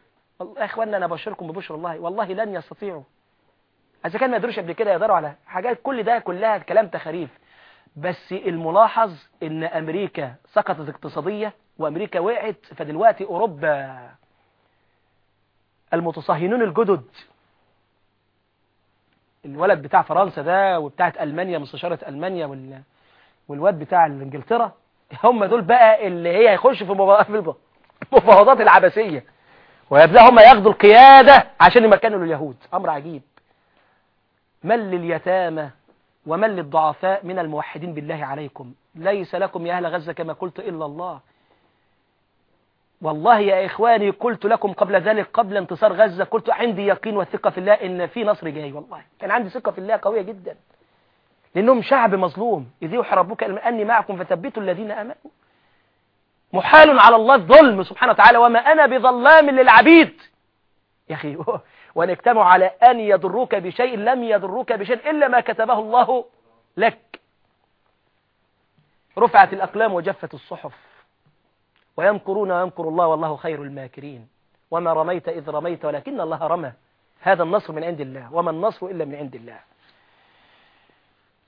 يا اخوانا أنا بشركم ببشر الله. والله لن يستطيعوا. إذا كان ما يقدروش قبل كده يقدروا على حاجات كل ده كلها كلام تخاريف. بس الملاحظ إن أمريكا سقطت اقتصادية وأمريكا وقعت فدلوقتي أوروبا المتصهينون الجدد. الولد بتاع فرنسا ده وبتاعت ألمانيا مستشارة ألمانيا وال والواد بتاع إنجلترا هم دول بقى اللي هي هيخشوا في المفاوضات العبثية ويبدأ هم ياخدوا القيادة عشان يمكنوا لليهود. أمر عجيب. من لليتامى ومن للضعفاء من الموحدين بالله عليكم. ليس لكم يا أهل غزة كما قلت إلا الله. والله يا إخواني قلت لكم قبل ذلك قبل انتصار غزة قلت عندي يقين وثقة في الله إن في نصر جاي. والله كان عندي ثقة في الله قوية جدا. لأنهم شعب مظلوم. إذ يوحي ربك أني معكم فثبتوا الذين آمنوا. محال على الله الظلم سبحانه وتعالى وما أنا بظلام للعبيد. يا أخي [LAUGHS] وأن اجتمعوا على أن يضروك بشيء لم يضروك بشيء إلا ما كتبه الله لك. رفعت الأقلام وجفت الصحف. ويمكرون ويمكر الله والله خير الماكرين. وما رميت إذ رميت ولكن الله رمى. هذا النصر من عند الله وما النصر إلا من عند الله.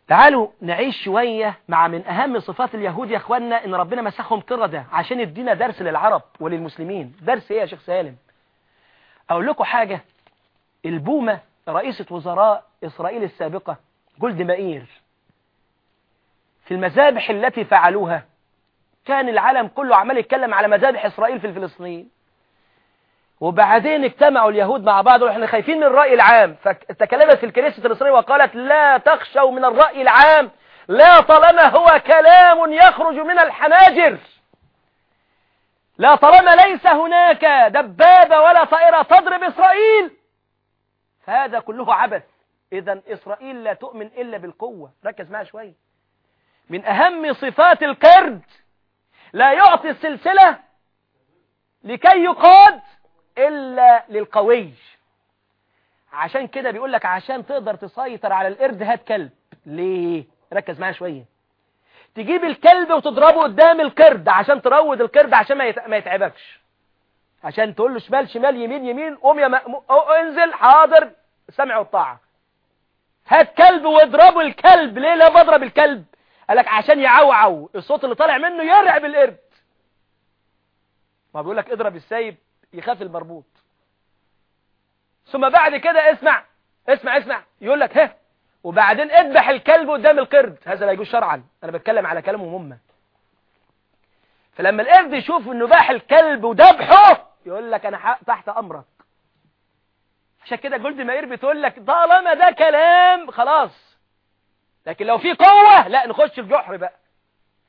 تعالوا نعيش شوية مع من أهم صفات اليهود يا أخوانا إن ربنا مسخهم قردة عشان يدينا درس للعرب وللمسلمين. درس إيه يا شيخ سالم؟ أقول لكم حاجة. البومة رئيسة وزراء إسرائيل السابقة جولد مائير. في المذابح التي فعلوها كان العالم كله عمال يتكلم على مذابح إسرائيل في الفلسطينيين وبعدين اجتمعوا اليهود مع بعض وإحنا خايفين من الرأي العام. فتكلمت في الكنيسة الإسرائيلية وقالت لا تخشوا من الرأي العام. لا طالما هو كلام يخرج من الحناجر. لا طالما ليس هناك دبابة ولا طائرة تضرب إسرائيل. فهذا كله عبث. إذا إسرائيل لا تؤمن إلا بالقوة. ركز معي شوية من أهم صفات القرد لا يعطي السلسلة لكي يقاد إلا للقوي عشان كده بيقول لك عشان تقدر تسيطر على القرد هات كلب. ليه؟ ركز معايا شوية. تجيب الكلب وتضربه قدام القرد عشان تروض القرد عشان ما يتعبكش. عشان تقول له شمال شمال يمين يمين قوم يا مأمو... انزل حاضر سمع والطاعة هات كلب واضربه الكلب. ليه لا بضرب الكلب؟ قال لك عشان يعوعو. الصوت اللي طالع منه يرعب القرد. ما بيقول لك اضرب السايب. يخاف المربوط ثم بعد كده اسمع اسمع اسمع. يقول لك ها وبعدين اذبح الكلب قدام القرد. هذا لا يجوز شرعا. أنا بتكلم على كلامهم هم فلما القرد يشوف إنه باح الكلب وذبحه يقول لك أنا تحت أمرك. عشان كده جولد ماير بتقول لك طالما ده كلام خلاص. لكن لو في قوة لا نخش الجحر بقى.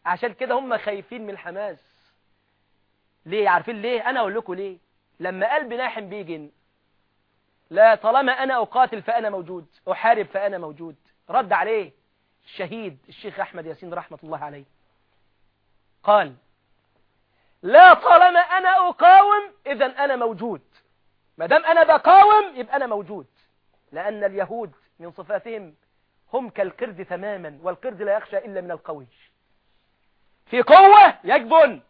عشان كده هم خايفين من الحماس. ليه؟ عارفين ليه؟ أنا أقول لكم ليه؟ لما قلب ناحم بيجن لا طالما أنا أقاتل فأنا موجود أحارب فأنا موجود. رد عليه الشهيد الشيخ أحمد ياسين رحمة الله عليه. قال لا طالما أنا أقاوم اذا أنا موجود. ما دام أنا بقاوم يبقى أنا موجود. لأن اليهود من صفاتهم هم كالقرد تماما والقرد لا يخشى إلا من القوي. في قوة يجبن.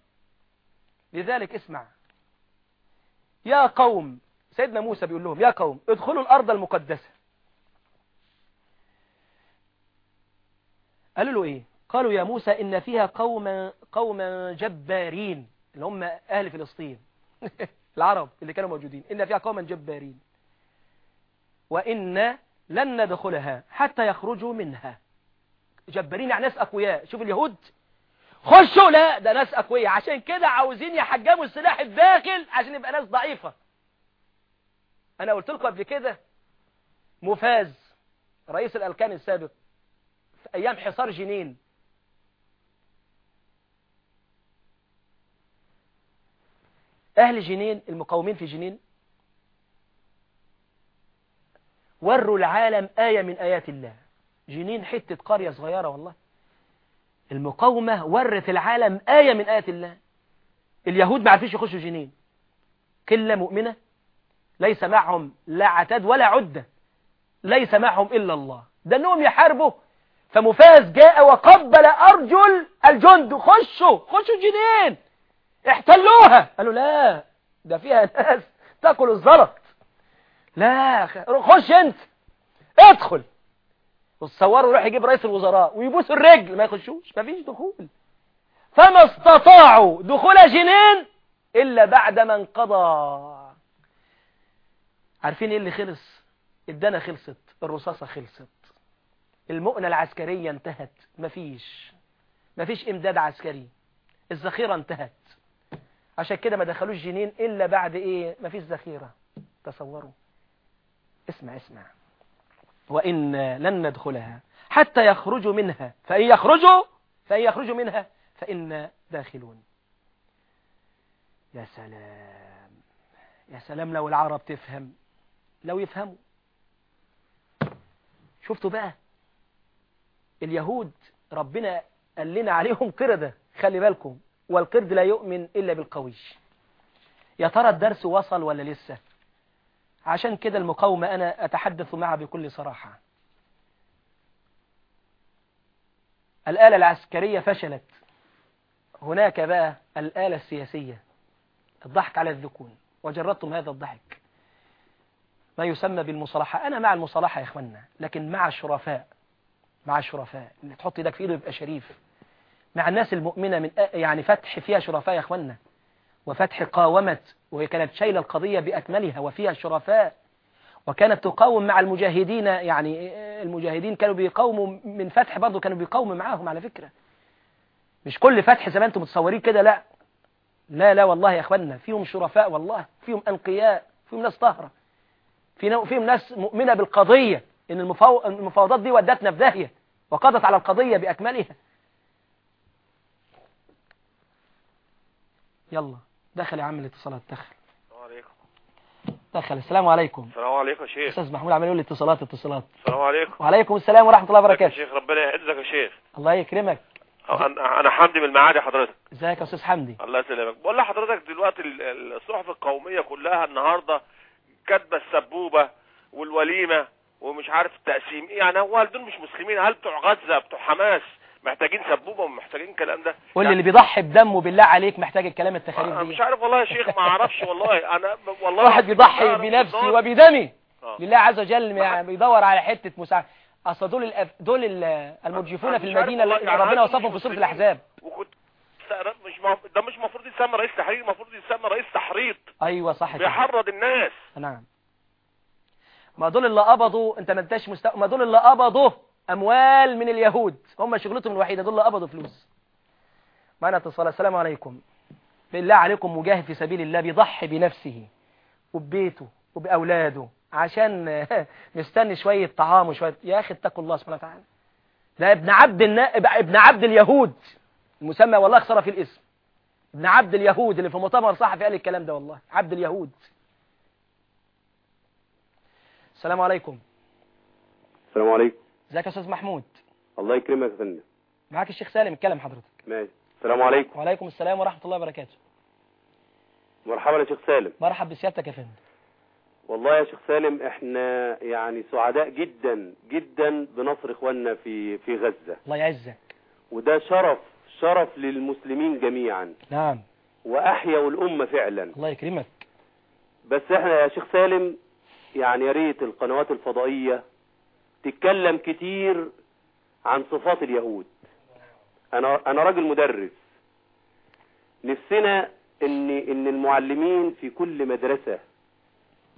لذلك اسمع يا قوم سيدنا موسى بيقول لهم يا قوم ادخلوا الأرض المقدسة. قالوا له إيه؟ قالوا يا موسى إن فيها قوما قوما جبارين اللي هم أهل فلسطين. [LAUGHS] العرب اللي كانوا موجودين. إن فيها قوما جبارين. وإن لن ندخلها حتى يخرجوا منها. جبارين يعني ناس أقوياء. شوف اليهود خشوا لا ده ناس أقوياء. عشان كده عاوزين يحجموا السلاح الداخل عشان يبقى ناس ضعيفة. أنا قلت لكم قبل كده مفاز رئيس الألكان السابق في أيام حصار جنين. أهل جنين المقاومين في جنين وروا العالم آية من آيات الله. جنين حتة قرية صغيرة والله. المقاومة ورت العالم آية من آيات الله. اليهود ما عرفوش يخشوا جنين. كلة مؤمنة ليس معهم لا عتاد ولا عدة ليس معهم إلا الله. ده أنهم يحاربوا. فمفاز جاء وقبل أرجل الجند. خشوا خشوا جنين. احتلوها. قالوا لا ده فيها ناس تأكل الزلط. لا خش أنت. ادخل. وتصوروا يروح يجيب رئيس الوزراء ويبوس الرجل ما يخشوش مفيش دخول. فما استطاعوا دخول جنين إلا بعد ما انقضى. عارفين إيه اللي خلص؟ الدنا خلصت الرصاصة خلصت. المؤنة العسكرية انتهت مفيش مفيش إمداد عسكري. الذخيرة انتهت. عشان كده ما دخلوش جنين إلا بعد إيه؟ مفيش ذخيرة. تصوروا. اسمع اسمع. وإن لن ندخلها. حتى يخرجوا منها. فإن يخرجوا فإن يخرجوا منها فإن داخلون. يا سلام. يا سلام لو العرب تفهم. لو يفهموا. شفتوا بقى؟ اليهود ربنا قال لنا عليهم قردة. خلي بالكم. والقرد لا يؤمن إلا بالقوي يا ترى الدرس وصل ولا لسه؟ عشان كده المقاومة أنا أتحدث معها بكل صراحة. الآلة العسكرية فشلت. هناك بقى الآلة السياسية. الضحك على الذكون. وجربتم هذا الضحك. ما يسمى بالمصالحة. أنا مع المصالحة يا إخوانا لكن مع الشرفاء. مع الشرفاء. اللي تحط إيدك في إيده يبقى شريف. مع الناس المؤمنة من يعني فتح فيها شرفاء يا إخوانا وفتح قاومت وهي كانت شايلة القضية بأكملها وفيها الشرفاء وكانت تقاوم مع المجاهدين يعني المجاهدين كانوا بيقاوموا من فتح برضه كانوا بيقاوموا معاهم على فكرة. مش كل فتح زي ما أنتم متصورين كده لا. لا لا والله يا أخوانا فيهم شرفاء والله فيهم أنقياء فيهم ناس طاهرة. في فيهم ناس مؤمنة بالقضية إن المفاوضات دي ودتنا في داهية وقضت على القضية بأكملها. يلا. دخل يا عم الاتصالات دخل السلام عليكم. دخل السلام عليكم. السلام عليكم يا شيخ. أستاذ محمود عمال يقول لي اتصالات. اتصالات السلام عليكم. وعليكم السلام ورحمة الله ازيك يا وبركاته شيخ؟ ربنا يعزك يا شيخ. الله يكرمك. أنا حمدي من المعادي حضرتك. إزيك يا أستاذ حمدي؟ الله يسلمك. بقول لحضرتك دلوقتي ال- ال- الصحف القومية كلها النهارده كاتبة السبوبة والوليمة ومش عارف التقسيم إيه. يعني هو دول مش مسلمين؟ هل بتوع غزة بتوع حماس؟ محتاجين سبوبة ومحتاجين الكلام ده. قول لي يعني اللي بيضحي بدمه بالله عليك محتاج الكلام التخاريف مش دي. عارف والله يا شيخ ما أعرفش والله. أنا والله واحد بيضحي بالظبط. وبدمه. آه. لله عز وجل يعني بيدور على حتة مساعدة. أصل دول الأف... دول ال- المرجفون في مش والله، اللي يعني ربنا وصفهم مش في سورة مسلمين؟ الأحزاب. وكنت مش مف... ده مش المفروض يسمى رئيس تحرير المفروض يسمى رئيس تحريض أيوه صح بيحرض الناس. نعم. ما دول اللي قبضوا أنت ما انتش مست... ما دول اللي قبضوا أموال من اليهود. هم شغلتهم الوحيدة دول قبضوا فلوس. معنا اتصال السلام عليكم. بالله عليكم مجاهد في سبيل الله بيضحي بنفسه وببيته وبأولاده عشان [LAUGHS] مستني شوية طعام وشوية. يا أخي اتقوا الله سبحانه وتعالى. ده ابن عبد النا... ابن عبد اليهود. المسمى والله خساره في الاسم. ابن عبد اليهود اللي في مؤتمر صحفي قال الكلام ده والله. عبد اليهود. السلام عليكم. السلام عليكم. ازيك يا أستاذ محمود؟ الله يكرمك يا فندم. معاك الشيخ سالم اتكلم حضرتك. ماشي. السلام عليكم. وعليكم السلام ورحمة الله وبركاته. مرحبا يا شيخ سالم. مرحب بسيادتك يا فندم. والله يا شيخ سالم إحنا يعني سعداء جدا جدا بنصر إخواننا في في غزة. الله يعزك. وده شرف شرف للمسلمين جميعا. نعم. واحيوا الأمة فعلا. الله يكرمك. بس إحنا يا شيخ سالم يعني يا ريت القنوات الفضائية تتكلم كتير عن صفات اليهود. أنا أنا راجل مدرس. نفسنا إن إن المعلمين في كل مدرسة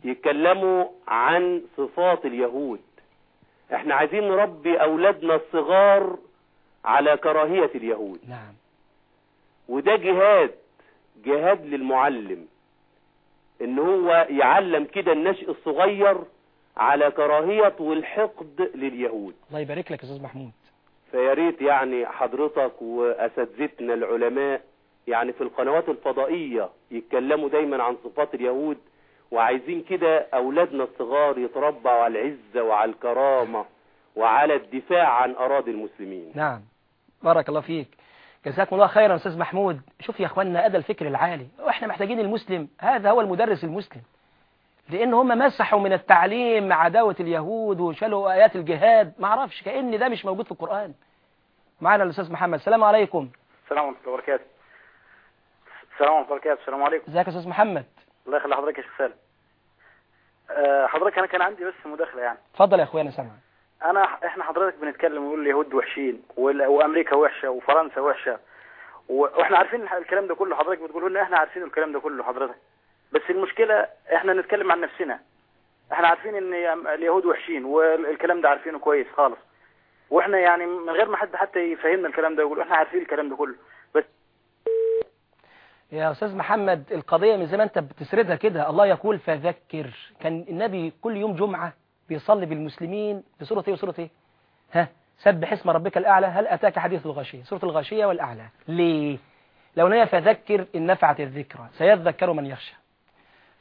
يتكلموا عن صفات اليهود. إحنا عايزين نربي أولادنا الصغار على كراهية اليهود. نعم. وده جهاد جهاد للمعلم. إن هو يعلم كده النشء الصغير على كراهية والحقد لليهود. الله يبارك لك يا أستاذ محمود. فيا ريت يعني حضرتك وأساتذتنا العلماء يعني في القنوات الفضائية يتكلموا دايما عن صفات اليهود وعايزين كده أولادنا الصغار يتربوا على العزة وعلى الكرامة وعلى الدفاع عن أراضي المسلمين. نعم. بارك الله فيك. جزاكم الله خيرا يا أستاذ محمود. شوف يا اخوانا ادى الفكر العالي. وإحنا محتاجين المسلم. هذا هو المدرس المسلم. لأن هم مسحوا من التعليم مع عداوه اليهود وشالوا آيات الجهاد. ما أعرفش كان ده مش موجود في القرآن. معنا الأستاذ محمد. السلام عليكم. السلام ورحمة الله وبركاته. السلام ورحمة الله وبركاته. السلام عليكم. إزيك يا أستاذ محمد؟ الله يخلي حضرتك يا شيخ سالم. أه حضرتك أنا كان عندي بس مداخلة يعني. اتفضل يا اخويا أنا سامع انا إحنا حضرتك بنتكلم ونقول اليهود وحشين وأمريكا وحشة وفرنسا وحشة وإحنا عارفين الكلام ده كله. حضرتك بتقول لنا إحنا عارفين الكلام ده كله حضرتك. بس المشكلة إحنا نتكلم عن نفسنا. إحنا عارفين ان اليهود وحشين والكلام ده عارفينه كويس خالص. وإحنا يعني من غير ما حد حتى يفهمنا الكلام ده يقول إحنا عارفين الكلام ده كله. بس يا أستاذ محمد القضية من زي ما انت بتسردها كده. الله يقول فذكر. كان النبي كل يوم جمعة بيصلي بالمسلمين بسوره إيه وسورة إيه؟ ها؟ سبح اسم ربك الأعلى. هل أتاك حديث الغاشية؟ سورة الغاشية والأعلى. ليه؟ لو هي فذكر إن نفعت الذكرى. سيذكر من يخشى.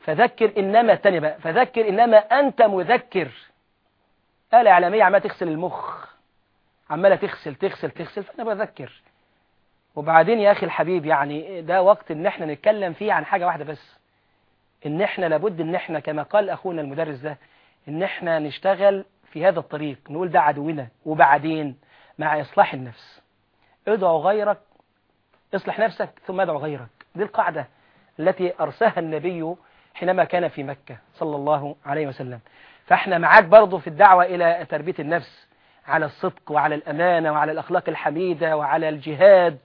فذكر إنما التاني بقى. فذكر إنما أنت مذكر. آلة إعلامية عمالة تغسل المخ. عمالة تغسل تغسل تغسل فأنا بذكر. وبعدين يا أخي الحبيب يعني ده وقت إن إحنا نتكلم فيه عن حاجة واحدة بس. إن إحنا لابد إن إحنا كما قال أخونا المدرس ده إن إحنا نشتغل في هذا الطريق. نقول ده عدونا. وبعدين؟ مع إصلاح النفس. ادعو غيرك اصلح نفسك ثم ادعو غيرك. دي القاعدة التي أرساها النبي حينما كان في مكة صلى الله عليه وسلم. فإحنا معاك برضو في الدعوة إلى تربية النفس على الصدق وعلى الأمانة وعلى الأخلاق الحميدة وعلى الجهاد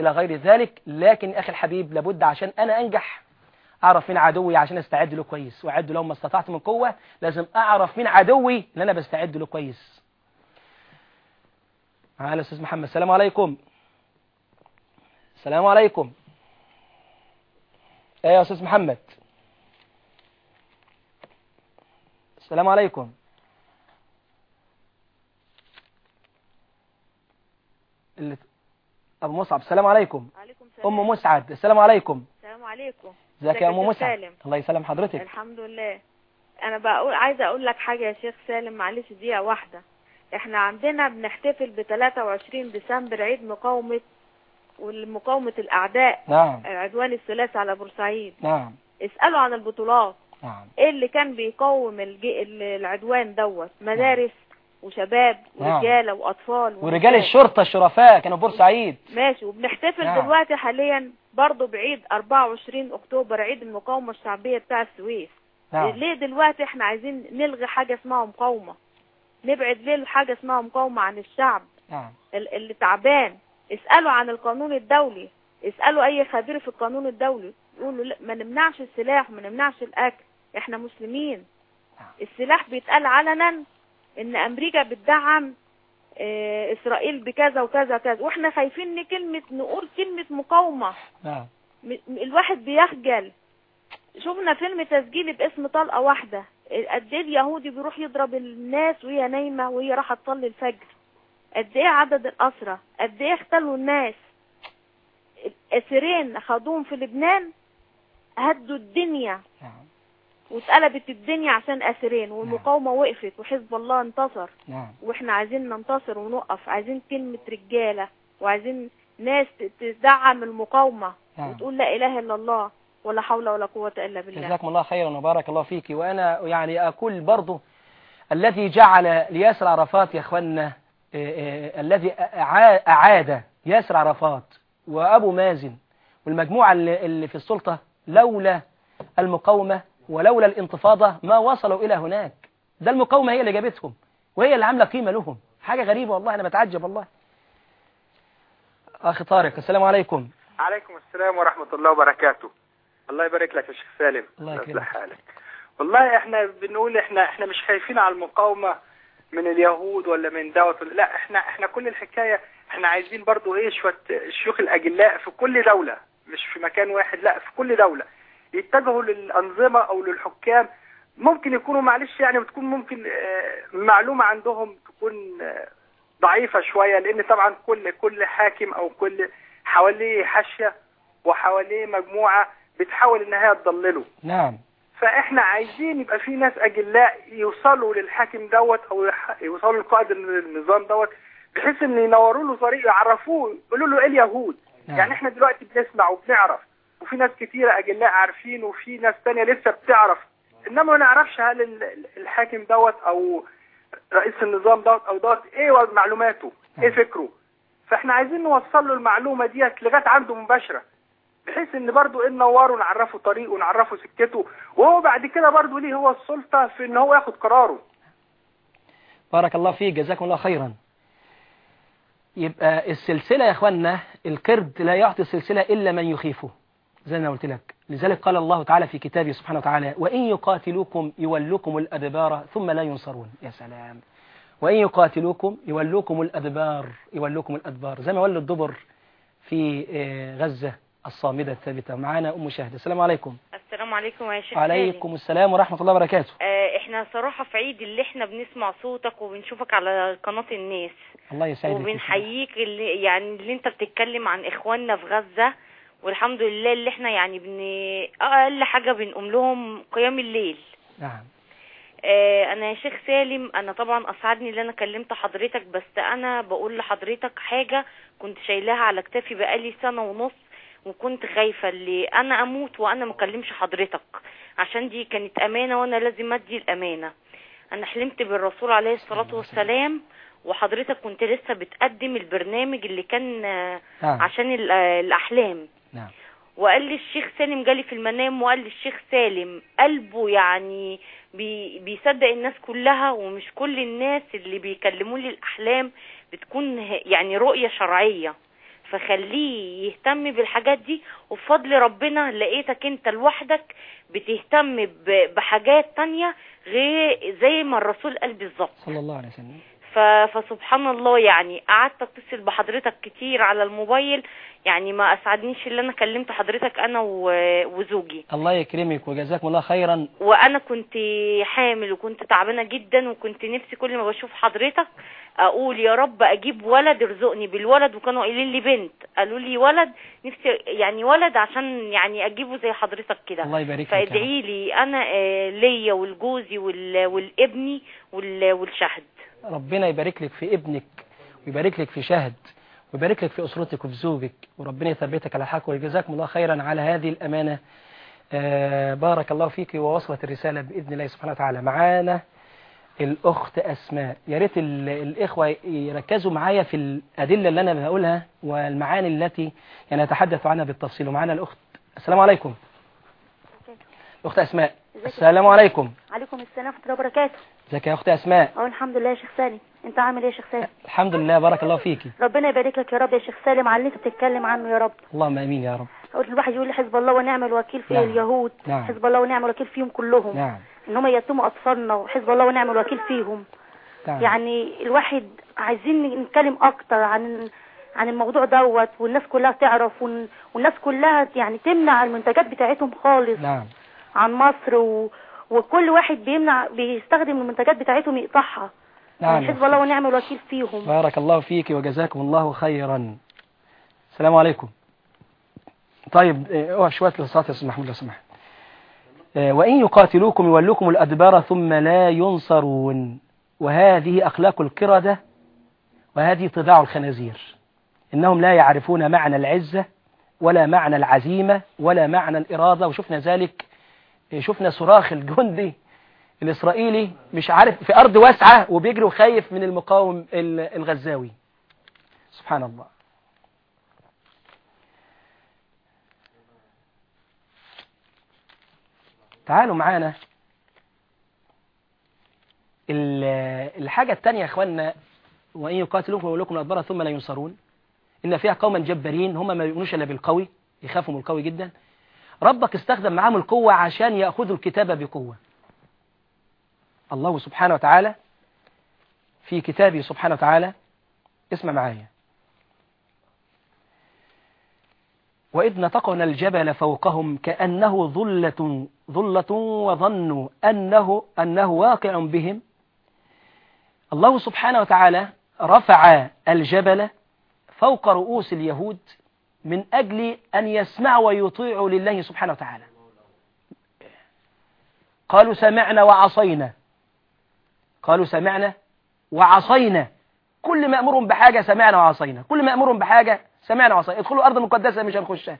إلى غير ذلك. لكن أخي الحبيب لابد عشان أنا أنجح أعرف مين عدوي عشان أستعد له كويس. وأعد له ما استطعت من قوة لازم أعرف مين عدوي اللي أنا بستعد له كويس. معانا الأستاذ محمد. السلام عليكم. السلام عليكم. إيه يا أستاذ محمد؟ السلام عليكم. اللي... أبو مصعب السلام عليكم. عليكم السلام. أم مسعد السلام عليكم. السلام عليكم. إزيك يا شيخ مسعد؟ سالم؟ الله يسلم حضرتك. الحمد لله. أنا بقول عايزة أقول لك حاجة يا شيخ سالم معلش دقيقة واحدة. إحنا عندنا بنحتفل ب 23 ديسمبر عيد مقاومة والمقاومة الأعداء نعم. العدوان الثلاثي على بورسعيد. نعم. اسألوا عن البطولات. نعم. اللي كان بيقوم الج- العدوان دوت مدارس وشباب نعم. ورجالة وأطفال ورجال. الشرطة الشرفاء كانوا بورسعيد ماشي. وبنحتفل نعم. دلوقتي حاليا برضه بعيد 24 أكتوبر عيد المقاومة الشعبية بتاع السويس. نعم. ليه دلوقتي إحنا عايزين نلغي حاجة اسمها مقاومة؟ نبعد ليه حاجة اسمها مقاومة عن الشعب؟ نعم. ال- اللي تعبان. اسألوا عن القانون الدولي. اسألوا أي خبير في القانون الدولي. يقولوا لا ما نمنعش السلاح ما نمنعش الأكل. إحنا مسلمين. السلاح بيتقال علنا إن أمريكا بتدعم آه، إسرائيل بكذا وكذا وكذا. وإحنا خايفين إن كلمة نقول كلمة مقاومة. نعم. الواحد بيخجل. شفنا فيلم تسجيلي باسم طلقة واحدة. قد إيه اليهودي بيروح يضرب الناس وهي نايمة وهي رايحة تصلي الفجر. قد إيه عدد الأسرة؟ قد إيه اختلوا الناس؟ الأسيرين خدوهم في لبنان هدوا الدنيا. نعم. واتقلبت الدنيا عشان أسيرين والمقاومة وقفت وحزب الله انتصر. نعم. وإحنا عايزين ننتصر ونقف عايزين كلمة رجالة وعايزين ناس تدعم المقاومة نعم. وتقول لا إله إلا الله ولا حول ولا قوة إلا بالله. جزاكم الله خيرا وبارك الله فيك. وأنا يعني أقول برضو الذي جعل لياسر عرفات يا أخوانا آه، آه، الذي أعاد ياسر عرفات وأبو مازن والمجموعة اللي اللي في السلطة لولا المقاومة ولولا الانتفاضة ما وصلوا إلى هناك. ده المقاومة هي اللي جابتهم وهي اللي عاملة قيمة لهم. حاجة غريبة والله أنا بتعجب والله. أخي طارق السلام عليكم. عليكم السلام ورحمة الله وبركاته. الله يبارك لك يا شيخ سالم. الله يكرمك. حالك. والله إحنا بنقول إحنا إحنا مش خايفين على المقاومة من اليهود ولا من دوت لا إحنا إحنا كل الحكاية إحنا عايزين برضو إيه شوية الشيوخ الأجلاء في كل دولة مش في مكان واحد لا في كل دولة. يتجهوا للأنظمة أو للحكام. ممكن يكونوا معلش يعني بتكون ممكن آه، معلومة عندهم تكون آه، ضعيفة شوية لأن طبعا كل كل حاكم أو كل حواليه حاشية وحواليه مجموعة بتحاول إنها تضلله. نعم. فإحنا عايزين يبقى في ناس أجلاء يوصلوا للحاكم دوت يح- يوصلوا لقائد النظام دوت بحيث إن ينوروا له طريق يعرفوه يقولوا له إيه اليهود؟ نعم. يعني إحنا دلوقتي بنسمع وبنعرف وفي ناس كتيرة أجلاء عارفين وفي ناس تانية لسه بتعرف. إنما ما نعرفش هل ال- الحاكم دوت أو رئيس النظام دوت أو دوت إيه معلوماته إيه فكره. فإحنا عايزين نوصل له المعلومة ديت لغاية عنده مباشرة بحيث إن برضه إيه ننوره نعرفه طريقه ونعرفه سكته وهو بعد كده برضه ليه هو السلطة في إن هو ياخد قراره. بارك الله فيك جزاكم الله خيرا. يبقى السلسلة يا اخوانا القرد لا يعطي السلسلة إلا من يخيفه. زي ما قلت لك. لذلك قال الله تعالى في كتابه سبحانه وتعالى وإن يقاتلوكم يولوكم الأدبار ثم لا ينصرون. يا سلام. وإن يقاتلوكم يولوكم الأدبار يولوكم الأدبار. زي ما ولوا الدبر في آه، غزة الصامدة الثابتة. معانا أم شهد. السلام عليكم. السلام عليكم يا شيخ وعليكم السلام ورحمة الله وبركاته. آه إحنا صراحة في عيد اللي إحنا بنسمع صوتك وبنشوفك على قناة الناس. الله يسعدك وبنحييك اللي يعني اللي أنت بتتكلم عن إخواننا في غزة. والحمد لله اللي إحنا يعني بن أقل حاجة بنقوم لهم قيام الليل. نعم. آه أنا يا شيخ سالم أنا طبعا أسعدني إن أنا كلمت حضرتك بس أنا بقول لحضرتك حاجة كنت شايلاها على كتافي بقالي سنة ونص وكنت خايفة اللي أنا أموت وأنا مكلمش حضرتك عشان دي كانت أمانة وأنا لازم أدي الأمانة. أنا حلمت بالرسول عليه الصلاة والسلام وحضرتك كنت لسه بتقدم البرنامج اللي كان آه، نعم. عشان ال- الأحلام. نعم. وقال لي الشيخ سالم جالي في المنام وقال لي الشيخ سالم قلبه يعني بي بيصدق الناس كلها ومش كل الناس اللي بيكلموا لي الأحلام بتكون يعني رؤية شرعية. فخليه يهتم بالحاجات دي وبفضل ربنا لقيتك انت لوحدك بتهتم بحاجات تانية غير زي ما الرسول قال بالظبط. صلى الله عليه وسلم. فسبحان الله يعني قعدت اتصل بحضرتك كتير على الموبايل يعني ما أسعدنيش اللي أنا كلمت حضرتك أنا وزوجي. الله يكرمك وجزاكم الله خيرا. وأنا كنت حامل وكنت تعبانة جدا وكنت نفسي كل ما بشوف حضرتك أقول يا رب أجيب ولد ارزقني بالولد وكانوا قايلين لي بنت. قالوا لي ولد نفسي يعني ولد عشان يعني أجيبه زي حضرتك كده. الله يبارك. فادعي لي أنا آه، ليا والجوزي وال- والابني وال- والشهد ربنا يبارك لك في ابنك ويبارك لك في شهد ويبارك لك في أسرتك وفي زوجك وربنا يثبتك على الحق وجزاكم الله خيرا على هذه الأمانة. آه بارك الله فيك ووصلت الرسالة بإذن الله سبحانه وتعالى. معانا الأخت أسماء. يا ريت ال- الإخوة يركزوا معايا في الأدلة اللي أنا بقولها والمعاني التي يعني أتحدث عنها بالتفصيل. ومعانا الأخت السلام عليكم. أخت أسماء السلام عليكم. عليكم السلام ورحمة الله وبركاته. ازيك يا أخت أسماء؟ آه الحمد لله يا شيخ سالم. أنت عامل إيه يا شيخ سالم؟ الحمد لله بارك الله فيكي ربنا يبارك لك يا رب يا شيخ سالم. على اللي أنت بتتكلم عنه يا رب. اللهم آمين يا رب. الواحد يقول لي حزب الله ونعم الوكيل في نعم. اليهود. نعم. حزب الله ونعم الوكيل فيهم كلهم. نعم. إن هم يتموا اطفالنا وحزب الله ونعم الوكيل فيهم. نعم. يعني الواحد عايزين نتكلم أكتر عن عن الموضوع دوت والناس كلها تعرف والناس كلها يعني تمنع المنتجات بتاعتهم خالص نعم. عن مصر و... وكل واحد بيمنع بيستخدم المنتجات بتاعتهم يقطعها نعم. يعني حزب الله ونعم الوكيل فيهم. بارك الله فيك وجزاكم الله خيرا. السلام عليكم. طيب آه اوعى شوية للصلاة يا محمود لو سمحت. آه، وإن يقاتلوكم يولوكم الأدبار ثم لا ينصرون. وهذه أخلاق القردة وهذه طباع الخنازير. إنهم لا يعرفون معنى العزة ولا معنى العزيمة ولا معنى الإرادة. وشفنا ذلك شفنا صراخ الجندي الإسرائيلي مش عارف في أرض واسعة وبيجري وخايف من المقاوم ال- الغزاوي. سبحان الله. تعالوا معانا. ال- الحاجة التانية يا اخوانا وإن يقاتلوكم ويولوكم الأدبار ثم لا ينصرون. إن فيها قوما جبارين هم ما يؤمنوش إلا بالقوي يخافوا من القوي جدا. ربك استخدم معاهم القوة عشان يأخذوا الكتاب بقوة. الله سبحانه وتعالى في كتابه سبحانه وتعالى اسمع معايا. وإذ نطقنا الجبل فوقهم كأنه ظلة ظلة وظنوا أنه أنه واقع بهم. الله سبحانه وتعالى رفع الجبل فوق رؤوس اليهود من أجل أن يسمعوا ويطيعوا لله سبحانه وتعالى. قالوا سمعنا وعصينا. قالوا سمعنا وعصينا. كل ما أمرهم بحاجة سمعنا وعصينا. كل ما أمرهم بحاجة سمعنا وعصينا. ادخلوا الأرض المقدسة مش هنخشها.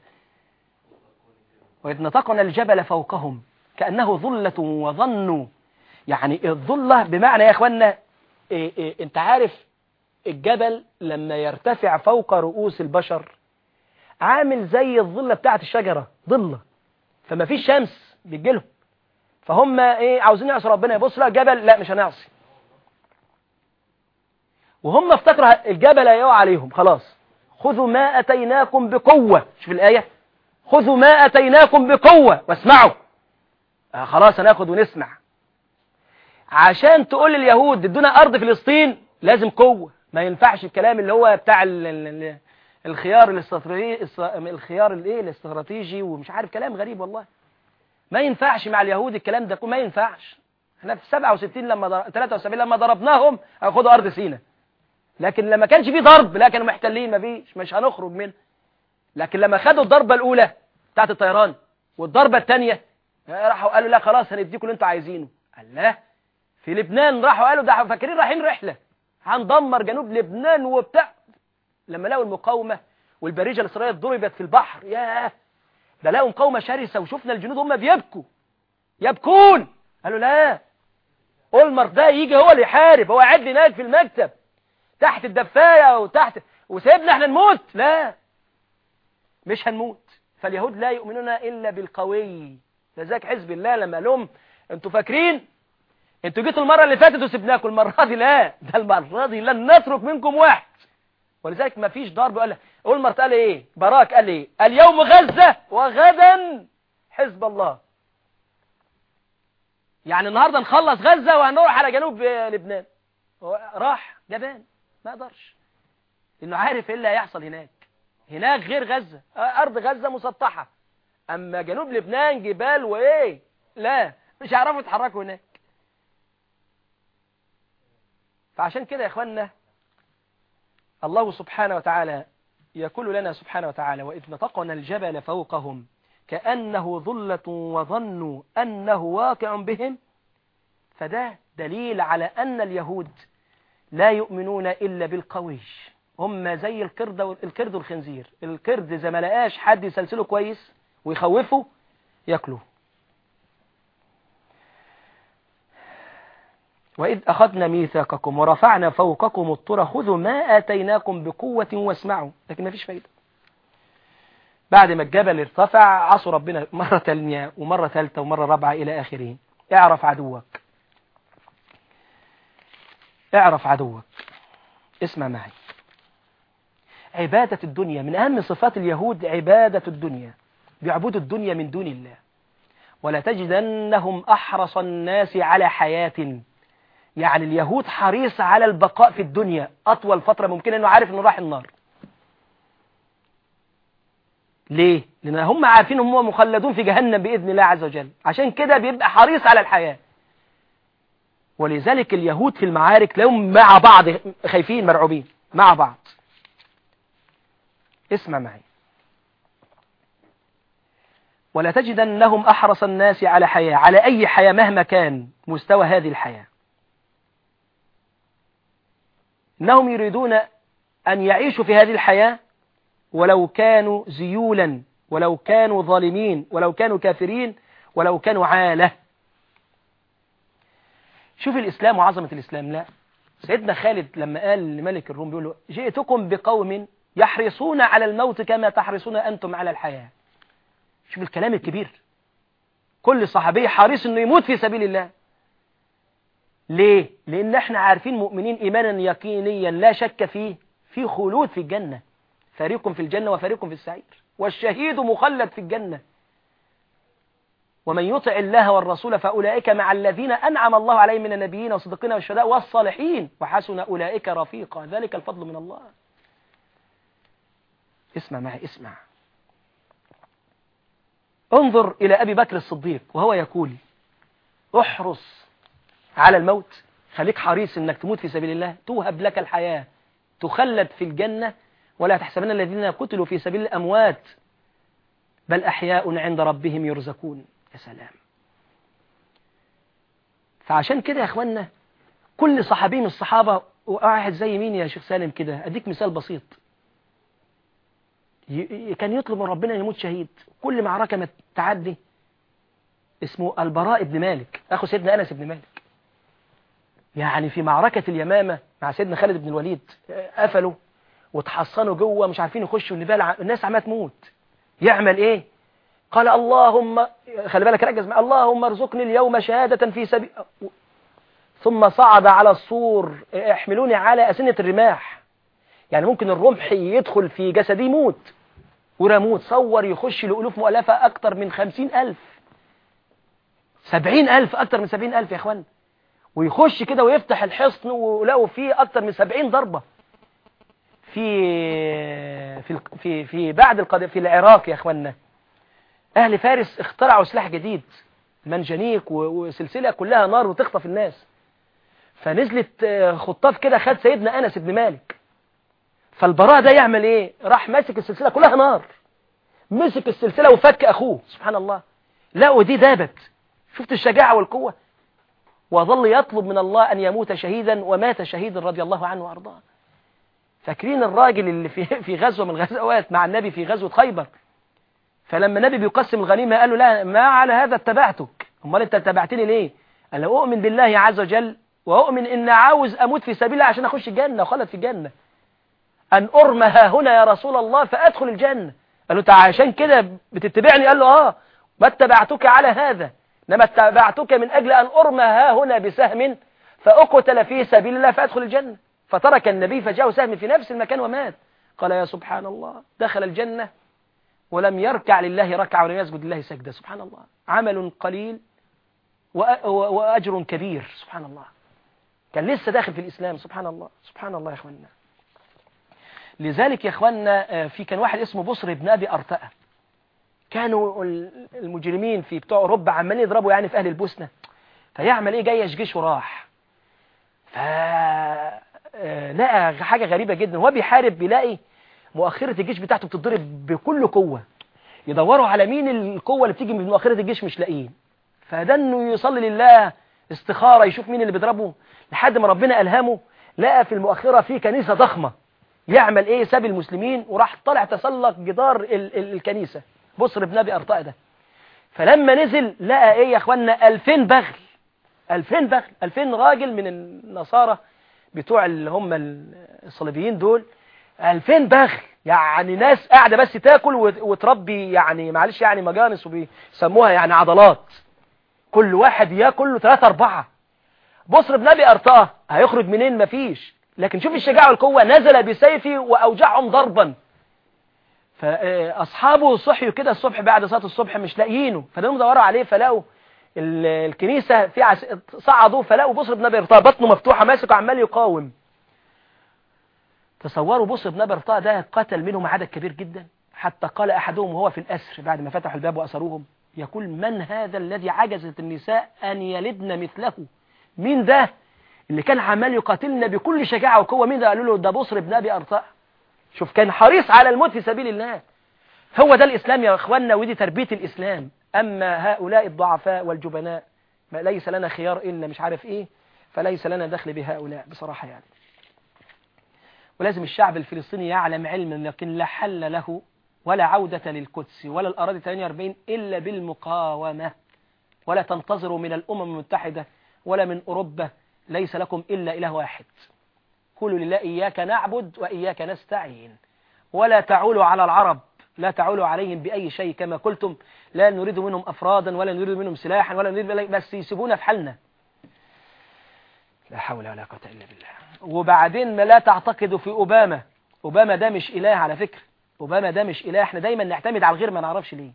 وإذ نطقنا الجبل فوقهم كأنه ظلة وظنوا. يعني الظلة بمعنى يا أخوانا إيه إيه إنت عارف الجبل لما يرتفع فوق رؤوس البشر عامل زي الظلة بتاعت الشجرة ظلة. فما فيش شمس بتجيلهم فهم إيه عاوزين يعصوا ربنا. يبص لا جبل لا مش هنعصي. وهم افتكروا الجبل هيقع عليهم. خلاص. خذوا ما أتيناكم بقوة. شوف الآية. خذوا ما أتيناكم بقوة. واسمعوا. آه خلاص هناخد ونسمع. عشان تقول لليهود ادونا أرض فلسطين لازم قوة. ما ينفعش الكلام اللي هو بتاع ال الخيار الاستراتيجي الخيار الايه؟ الاستراتيجي ومش عارف كلام غريب والله. ما ينفعش مع اليهود الكلام ده ما ينفعش. إحنا في 67 لما ضر... 73 لما ضربناهم هياخدوا أرض سينا. لكن لما كانش فيه ضرب لا كانوا محتلين ما فيش مش هنخرج منه. لكن لما خدوا الضربة الأولى بتاعت الطيران والضربة الثانية راحوا قالوا لا خلاص هنديكم اللي أنتوا عايزينه. قال لا. في لبنان راحوا قالوا ده فاكرين رايحين رحلة. هندمر جنوب لبنان وبتاع. لما لقوا المقاومة والبريجة الإسرائيلية ضربت في البحر ياه! ده لقوا مقاومة شرسة وشفنا الجنود هم بيبكوا. يبكون! قالوا لا. أولمر ده يجي هو اللي يحارب هو قاعد هناك في المكتب تحت الدفاية وتحت وسيبنا إحنا نموت. لا. مش هنموت. فاليهود لا يؤمنون إلا بالقوي. لذلك حزب الله لما لهم أنتوا فاكرين؟ أنتوا جيتوا المرة اللي فاتت وسبناكم المرة دي لا. ده المرة دي لن نترك منكم واحد. ولذلك ما فيش ضرب. قال اولمر قال إيه؟ باراك قال إيه؟ اليوم غزة وغدا حزب الله. يعني النهاردة نخلص غزة وهنروح على جنوب لبنان. راح جبان. ما قدرش. لأنه عارف إيه اللي هيحصل هناك. هناك غير غزة. أرض غزة مسطحة. أما جنوب لبنان جبال وإيه؟ لا. مش هيعرفوا يتحركوا هناك. فعشان كده يا اخوانا الله سبحانه وتعالى يقول لنا سبحانه وتعالى وإذ نطقنا الجبل فوقهم كأنه ظلة وظنوا أنه واقع بهم. فده دليل على أن اليهود لا يؤمنون إلا بالقوي هم زي القرد القرد والخنزير القرد إذا ما لقاش حد يسلسله كويس ويخوفه ياكله وإذ أخذنا ميثاقكم ورفعنا فوقكم الطر خذوا ما آتيناكم بقوة واسمعوا. لكن ما فيش فايدة. بعد ما الجبل ارتفع عصوا ربنا مرة تانية ومرة ثالثة ومرة رابعة إلى آخره. اعرف عدوك. اعرف عدوك. اسمع معي. عبادة الدنيا من أهم صفات اليهود عبادة الدنيا. بيعبدوا الدنيا من دون الله. ولا تجدنهم أحرص الناس على حياة. يعني اليهود حريص على البقاء في الدنيا. أطول فترة ممكن أنه عارف أنه راح النار. ليه؟ لأن هم عارفين هم مخلدون في جهنم بإذن الله عز وجل. عشان كده بيبقى حريص على الحياة. ولذلك اليهود في المعارك لهم مع بعض خايفين مرعوبين. مع بعض. اسمع معي. ولا تجدنهم أحرص الناس على حياة على أي حياة مهما كان مستوى هذه الحياة. إنهم يريدون أن يعيشوا في هذه الحياة ولو كانوا زيولا ولو كانوا ظالمين ولو كانوا كافرين ولو كانوا عالة. شوف الإسلام وعظمة الإسلام لا. سيدنا خالد لما قال لملك الروم بيقول له جئتكم بقوم يحرصون على الموت كما تحرصون أنتم على الحياة. شوف الكلام الكبير. كل صحابي حريص إنه يموت في سبيل الله. ليه؟ لأن إحنا عارفين مؤمنين إيمانا يقينيا لا شك فيه في خلود في الجنة. فريق في الجنة وفريق في السعير. والشهيد مخلد في الجنة. ومن يطع الله والرسول فأولئك مع الذين أنعم الله عليهم من النبيين والصديقين والشهداء والصالحين. وحسن أولئك رفيقا. ذلك الفضل من الله. اسمع معي اسمع. انظر إلى أبي بكر الصديق وهو يقول احرص على الموت خليك حريص إنك تموت في سبيل الله توهب لك الحياة تخلد في الجنة ولا تحسبن الذين قتلوا في سبيل الأموات بل أحياء عند ربهم يرزقون. يا سلام. فعشان كده يا اخوانا كل صحابي من الصحابة واحد زي مين يا شيخ سالم كده؟ أديك مثال بسيط. كان يطلب من ربنا يموت شهيد. كل معركة ما تعدي اسمه البراء بن مالك أخو سيدنا أنس بن مالك. يعني في معركة اليمامة مع سيدنا خالد بن الوليد قفلوا وتحصنوا جوه مش عارفين يخشوا النبال الناس عمالة تموت. يعمل إيه؟ قال اللهم خلي بالك ركز اللهم ارزقني اليوم شهادة في سبيل ثم صعد على السور احملوني على أسنة الرماح. يعني ممكن الرمح يدخل في جسدي يموت. ورموت صور يخش لألوف مؤلفة أكتر من خمسين ألف. سبعين ألف أكتر من سبعين ألف يا أخوان. ويخش كده ويفتح الحصن ولقوا فيه أكتر من سبعين ضربة في في في في بعد القضية في العراق يا أخوانا أهل فارس اخترعوا سلاح جديد منجنيق وسلسلة كلها نار وتخطف الناس. فنزلت خطاف كده خد سيدنا أنس بن مالك. فالبراء ده يعمل إيه؟ راح ماسك السلسلة كلها نار. مسك السلسلة وفك أخوه سبحان الله. لقوا دي دابت شفت الشجاعة والقوة؟ وظل يطلب من الله أن يموت شهيدا ومات شهيدا رضي الله عنه وأرضاه. فاكرين الراجل اللي في [LAUGHS] في غزوة من الغزوات مع النبي في غزوة خيبر؟ فلما النبي بيقسم الغنيمة قال له لا ما على هذا اتبعتك. أمال أنت اتبعتني ليه؟ قال له أؤمن بالله عز وجل وأؤمن إن عاوز أموت في سبيل الله عشان أخش الجنة وخلد في الجنة. أن أرمى ها هنا يا رسول الله فأدخل الجنة. قال له انت عشان كده بتتبعني؟ قال له آه. ما اتبعتك على هذا. إنما اتبعتك من أجل أن أرمى ها هنا بسهم فأقتل في سبيل الله فأدخل الجنة. فترك النبي فجاءه سهم في نفس المكان ومات. قال يا سبحان الله دخل الجنة ولم يركع لله ركعة ولم يسجد لله سجدة. سبحان الله عمل قليل وأجر كبير. سبحان الله كان لسه داخل في الإسلام. سبحان الله سبحان الله يا أخوانا لذلك يا اخوانا في كان واحد اسمه بصر بن أبي ارتأى كانوا المجرمين في بتوع أوروبا عمالين يضربوا يعني في أهل البوسنة. فيعمل إيه؟ جيش جيش وراح. ف لقى حاجة غريبة جدا. هو بيحارب بيلاقي مؤخرة الجيش بتاعته بتضرب بكل قوة. يدوروا على مين القوة اللي بتيجي من مؤخرة الجيش مش لاقيين. فده انه يصلي لله استخارة يشوف مين اللي بيضربه. لحد ما ربنا ألهمه لقى في المؤخرة في كنيسة ضخمة. يعمل إيه؟ ساب المسلمين وراح طلع تسلق جدار ال ال الكنيسة. بصر بن أبي أرطاء ده. فلما نزل لقى إيه يا اخوانا 2000 بغل. 2000 بغل. 2000 راجل من النصارى بتوع اللي هم الصليبيين دول. 2000 بغل. يعني ناس قاعدة بس تاكل وتربي يعني معلش يعني مجانس وبيسموها يعني عضلات. كل واحد ياكل له 3 4 بصر بن أبي أرطاء هيخرج منين؟ مفيش. لكن شوف الشجاعة والقوة. نزل بسيفه وأوجعهم ضربا. فأصحابه صحيوا كده الصبح بعد صلاة الصبح مش لاقيينه فدهم دوروا عليه فلقوا ال- الكنيسة في عس... صعدوا فلقوا بصر بن أبي رطاء بطنه مفتوحة ماسك وعمال يقاوم. تصوروا بصر بن أبي رطاء ده قتل منهم عدد كبير جدا. حتى قال أحدهم وهو في الأسر بعد ما فتحوا الباب وأسروهم يقول من هذا الذي عجزت النساء أن يلدن مثله؟ مين ده اللي كان عمال يقاتلنا بكل شجاعة وقوة؟ مين ده؟ قالوا له ده بصر بن أبي أرطاء. شوف كان حريص على الموت في سبيل الله. هو ده الإسلام يا أخوانا ودي تربية الإسلام. أما هؤلاء الضعفاء والجبناء ما ليس لنا خيار إلا مش عارف إيه فليس لنا دخل بهؤلاء بصراحة يعني. ولازم الشعب الفلسطيني يعلم علما لكن لا حل له ولا عودة للقدس ولا الأراضي 48 إلا بالمقاومة. ولا تنتظروا من الأمم المتحدة ولا من أوروبا ليس لكم إلا إله واحد. قولوا لله إياك نعبد وإياك نستعين. ولا تعولوا على العرب لا تعولوا عليهم بأي شيء كما قلتم. لا نريد منهم أفرادا ولا نريد منهم سلاحا ولا نريد بس يسيبونا في حالنا لا حول ولا قوة إلا بالله. وبعدين ما لا تعتقدوا في أوباما. أوباما ده مش إله على فكرة. أوباما ده مش إله. إحنا دايما نعتمد على الغير ما نعرفش ليه.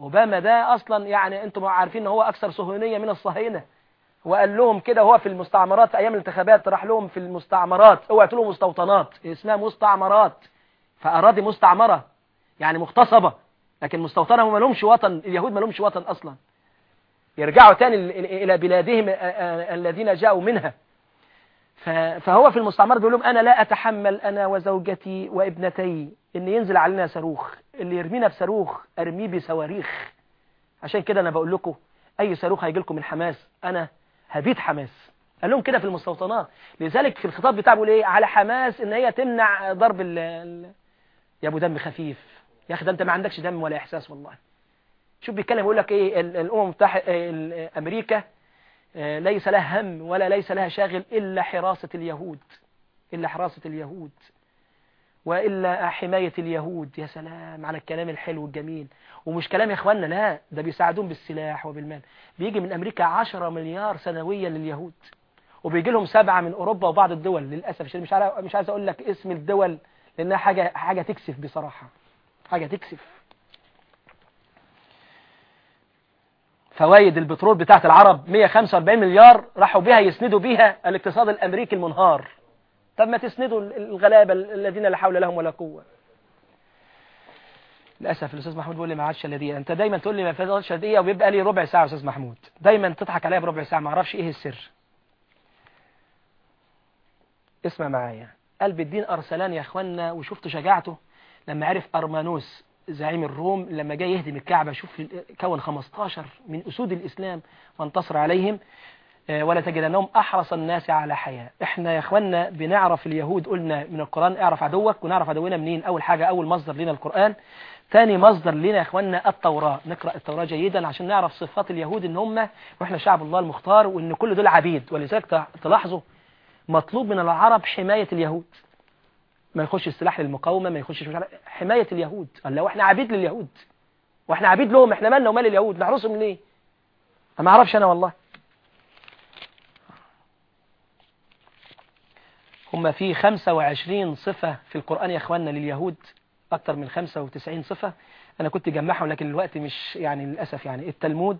أوباما ده أصلا يعني أنتم عارفين إن هو أكثر صهيونية من الصهاينة. وقال لهم كده هو في المستعمرات في أيام الانتخابات راح لهم في المستعمرات اوعوا تقولوا مستوطنات اسمها مستعمرات فأراضي مستعمرة يعني مغتصبة لكن مستوطنة هم ما لهمش وطن اليهود ما لهمش وطن أصلا. يرجعوا تاني إلى بلادهم الذين جاءوا منها. فهو في المستعمرات بيقول لهم أنا لا أتحمل أنا وزوجتي وابنتي إن ينزل علينا صاروخ اللي يرمينا بصاروخ أرميه بصواريخ. عشان كده أنا بقول لكم أي صاروخ هيجي لكم من حماس أنا هبيد حماس. قال لهم كده في المستوطنات. لذلك في الخطاب بتاعه بيقول إيه؟ على حماس إن هي تمنع ضرب ال يا أبو دم خفيف. يا أخي ده أنت ما عندكش دم ولا إحساس والله. شوف بيتكلم يقول لك إيه؟ الأمم المتحدة أمريكا ليس لها هم ولا ليس لها شاغل إلا حراسة اليهود. إلا حراسة اليهود. وإلا حماية اليهود يا سلام على الكلام الحلو الجميل ومش كلام يا إخواننا لا ده بيساعدون بالسلاح وبالمال. بيجي من أمريكا 10 مليار سنويا لليهود وبيجي لهم سبعة من أوروبا وبعض الدول للأسف مش عارف مش عايز أقول لك اسم الدول لأنها حاجة حاجة تكسف بصراحة. حاجة تكسف. فوائد البترول بتاعت العرب 145 مليار راحوا بيها يسندوا بيها الاقتصاد الأمريكي المنهار. طب ما تسندوا الغلابة الذين لا حول لهم ولا قوة. للأسف الأستاذ محمود بيقول لي ما عادش دقيقة أنت دايما تقول لي ما فاتش دقيقة وبيبقى لي ربع ساعة يا أستاذ محمود. دايما تضحك عليا بربع ساعة ما أعرفش إيه السر. اسمع معايا. قلب الدين أرسلان يا أخوانا وشفت شجاعته لما عرف أرمانوس زعيم الروم لما جاي يهدم الكعبة شوف كون 15 من أسود الإسلام وانتصر عليهم. ولا تجدنهم أحرص الناس على حياة. إحنا يا اخوانا بنعرف اليهود قلنا من القرآن اعرف عدوك ونعرف عدونا منين. أول حاجة أول مصدر لنا القرآن. ثاني مصدر لنا يا اخوانا التوراة. نقرأ التوراة جيدا عشان نعرف صفات اليهود إن هم وإحنا شعب الله المختار وإن كل دول عبيد. ولذلك تلاحظوا مطلوب من العرب حماية اليهود. ما يخش السلاح للمقاومة ما يخش حماية اليهود. قال لو إحنا عبيد لليهود. وإحنا عبيد لهم إحنا مالنا ومال اليهود؟ نحرسهم ليه؟ ما أعرفش أنا والله. هم في 25 صفة في القرآن يا إخواننا لليهود أكتر من 95 صفة. أنا كنت جمعهم لكن الوقت مش يعني للأسف يعني. التلمود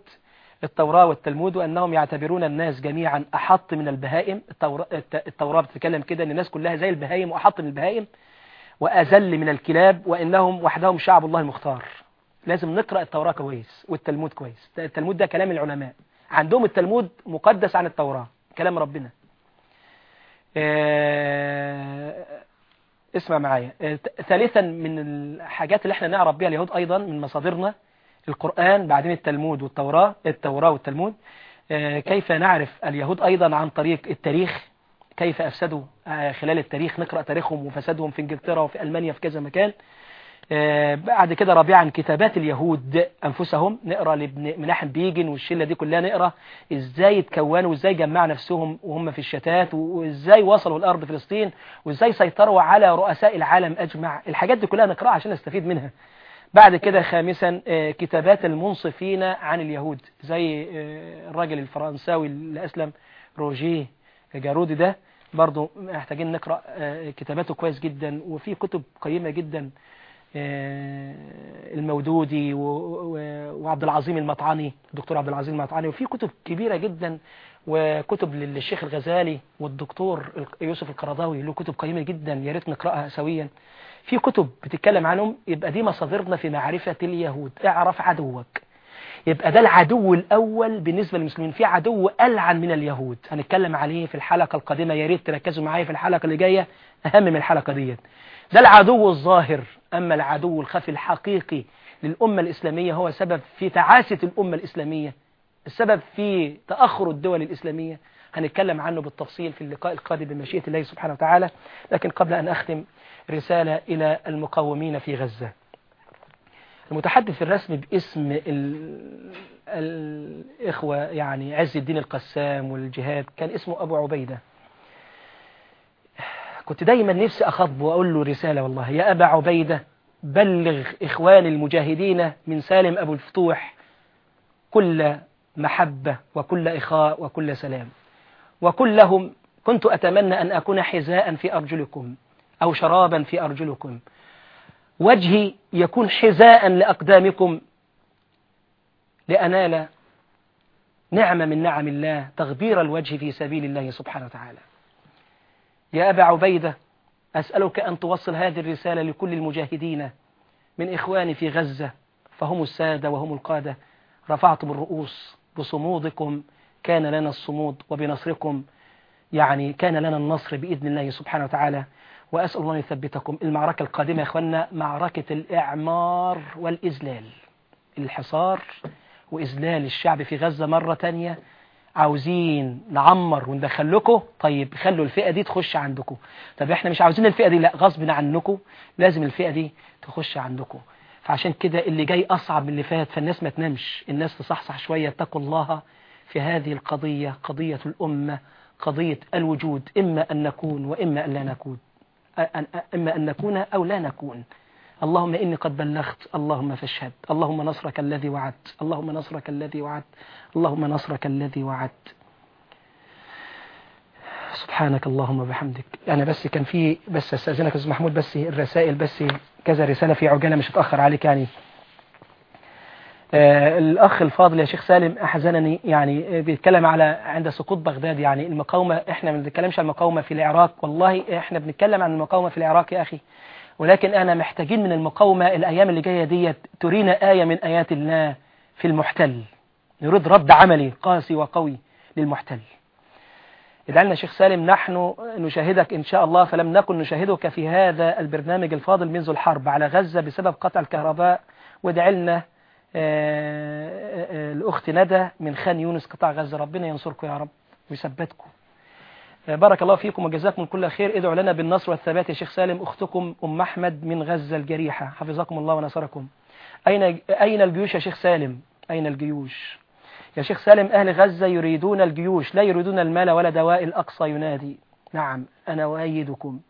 التوراة والتلمود وأنهم يعتبرون الناس جميعا أحط من البهائم. التوراة, التوراة بتتكلم كده أن الناس كلها زي البهائم وأحط من البهائم وأزل من الكلاب وإنهم وحدهم شعب الله المختار. لازم نقرأ التوراة كويس والتلمود كويس. التلمود ده كلام العلماء. عندهم التلمود مقدس عن التوراة كلام ربنا. اسمع معايا. آه ثالثا من الحاجات اللي إحنا نعرف بها اليهود أيضا من مصادرنا القرآن بعدين التلمود والتوراة التوراة والتلمود. كيف نعرف اليهود أيضا عن طريق التاريخ؟ كيف أفسدوا خلال التاريخ؟ نقرأ تاريخهم وفسادهم في إنجلترا وفي ألمانيا في كذا مكان. بعد كده رابعا كتابات اليهود أنفسهم. نقرأ لابن مناحم بيجن والشلة دي كلها نقرأ. إزاي اتكونوا وإزاي جمعوا نفسهم وهم في الشتات وإزاي وصلوا الأرض فلسطين وإزاي سيطروا على رؤساء العالم أجمع. الحاجات دي كلها نقرأها عشان نستفيد منها. بعد كده خامسا كتابات المنصفين عن اليهود زي الراجل الفرنساوي اللي أسلم روجيه جارودي ده. برضو محتاجين نقرأ آه، كتاباته كويس جدا وفي كتب قيمة جدا. آه، المودودي و- و- وعبد العظيم المطعني الدكتور عبد العظيم المطعني. وفي كتب كبيرة جدا وكتب للشيخ الغزالي والدكتور يوسف القرضاوي له كتب قيمة جدا يا ريت نقرأها سويا. في كتب بتتكلم عنهم يبقى دي مصادرنا في معرفة اليهود. اعرف عدوك. يبقى ده العدو الأول بالنسبة للمسلمين. في عدو ألعن من اليهود. هنتكلم عليه في الحلقة القادمة. يا ريت تركزوا معايا في الحلقة اللي جاية. أهم من الحلقة ديت. ده العدو الظاهر. أما العدو الخفي الحقيقي للأمة الإسلامية هو سبب في تعاسة الأمة الإسلامية السبب في تأخر الدول الإسلامية. هنتكلم عنه بالتفصيل في اللقاء القادم بمشيئة الله سبحانه وتعالى. لكن قبل أن أختم رسالة إلى المقاومين في غزة. المتحدث الرسمي باسم ال... الإخوة يعني عز الدين القسام والجهاد كان اسمه أبو عبيدة. كنت دايما نفسي أخطبه وأقول له رسالة والله يا أبا عبيدة بلغ إخوان المجاهدين من سالم أبو الفتوح كل محبة وكل إخاء وكل سلام. وقل لهم كنت أتمنى أن أكون حذاء في أرجلكم أو شرابا في أرجلكم. وجهي يكون حذاء لأقدامكم لأنال نعمة من نعم الله تغبير الوجه في سبيل الله سبحانه وتعالى. يا أبا عبيدة أسألك أن توصل هذه الرسالة لكل المجاهدين من إخواني في غزة فهم السادة وهم القادة. رفعتم الرؤوس بصمودكم كان لنا الصمود وبنصركم. يعني كان لنا النصر بإذن الله سبحانه وتعالى. وأسأل الله أن يثبتكم. المعركة القادمة يا إخواننا معركة الإعمار والإذلال. الحصار وإذلال الشعب في غزة مرة تانية. عاوزين نعمر وندخل لكم؟ طيب خلوا الفئة دي تخش عندكم. طب إحنا مش عاوزين الفئة دي لا غصب عنكم لازم الفئة دي تخش عندكم. فعشان كده اللي جاي أصعب من اللي فات فالناس ما تنامش. الناس تصحصح شوية اتقوا الله في هذه القضية قضية الأمة قضية الوجود إما أن نكون وإما أن لا نكون. إما أن نكون أو لا نكون. اللهم إني قد بلغت اللهم فاشهد اللهم نصرك الذي وعدت اللهم نصرك الذي وعدت اللهم نصرك الذي وعدت. سبحانك اللهم وبحمدك. أنا بس كان في بس أستأذنك أستاذ محمود بس الرسائل بس كذا رسالة في عجالة مش هتأخر عليك يعني. آه الأخ الفاضل يا شيخ سالم أحزنني يعني بيتكلم على عند سقوط بغداد يعني. المقاومة إحنا ما بنتكلمش عن المقاومة في العراق. والله إحنا بنتكلم عن المقاومة في العراق يا أخي. ولكن أنا محتاجين من المقاومة الأيام اللي جاية ديت ترينا آية من آيات الله في المحتل. نريد رد عملي قاسي وقوي للمحتل. ادعى لنا شيخ سالم نحن نشاهدك إن شاء الله فلم نكن نشاهدك في هذا البرنامج الفاضل منذ الحرب على غزة بسبب قطع الكهرباء. وادعى لنا الأخت ندى من خان يونس قطاع غزة. ربنا ينصركم يا رب ويثبتكم. بارك الله فيكم وجزاكم كل خير. ادعوا لنا بالنصر والثبات يا شيخ سالم. أختكم أم أحمد من غزة الجريحة. حفظكم الله ونصركم. أين أين الجيوش يا شيخ سالم؟ أين الجيوش؟ يا شيخ سالم أهل غزة يريدون الجيوش لا يريدون المال ولا دواء الأقصى ينادي. نعم أنا أؤيدكم.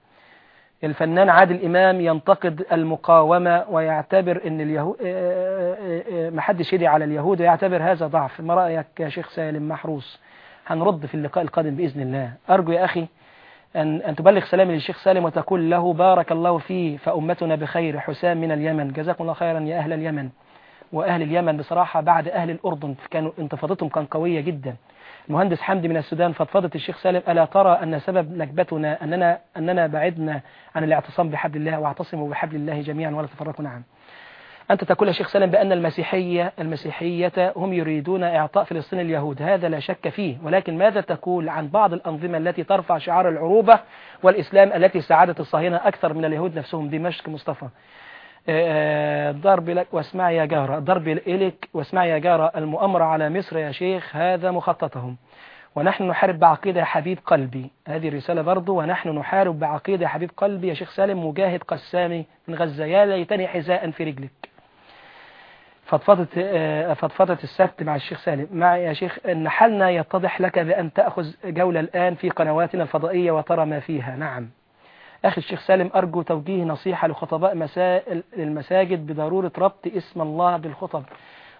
الفنان عادل إمام ينتقد المقاومة ويعتبر أن اليهود محدش يدعي على اليهود ويعتبر هذا ضعف. ما رأيك يا شيخ سالم محروس؟ هنرد في اللقاء القادم بإذن الله. أرجو يا أخي أن, أن تبلغ سلامي للشيخ سالم وتقول له بارك الله فيه فأمتنا بخير. حسام من اليمن. جزاكم الله خيرا يا أهل اليمن. وأهل اليمن بصراحة بعد أهل الأردن كانوا انتفاضتهم كان قوية جدا. المهندس حمدي من السودان فضفضت الشيخ سالم ألا ترى أن سبب نكبتنا أننا, أننا بعدنا عن الاعتصام بحبل الله وأعتصموا بحبل الله جميعا ولا تفرقوا نعم. أنت تقول يا شيخ سالم بأن المسيحية المسيحية هم يريدون إعطاء فلسطين اليهود. هذا لا شك فيه. ولكن ماذا تقول عن بعض الأنظمة التي ترفع شعار العروبة والإسلام التي ساعدت الصهاينة أكثر من اليهود نفسهم؟ دمشق مصطفى. ضرب لك واسمع يا جارة. ضرب إليك واسمع يا جارة. المؤامرة على مصر يا شيخ هذا مخططهم. ونحن نحارب بعقيدة يا حبيب قلبي. هذه الرسالة برضو. ونحن نحارب بعقيدة يا حبيب قلبي يا شيخ سالم مجاهد قسامي من غزة. يا ليتني حذاء في رجلك. فضفضة فضفضة السبت مع الشيخ سالم. مع يا شيخ إن حالنا يتضح لك بأن تأخذ جولة الآن في قنواتنا الفضائية وترى ما فيها. نعم. أخي الشيخ سالم أرجو توجيه نصيحة لخطباء مسائل المساجد بضرورة ربط اسم الله بالخطب.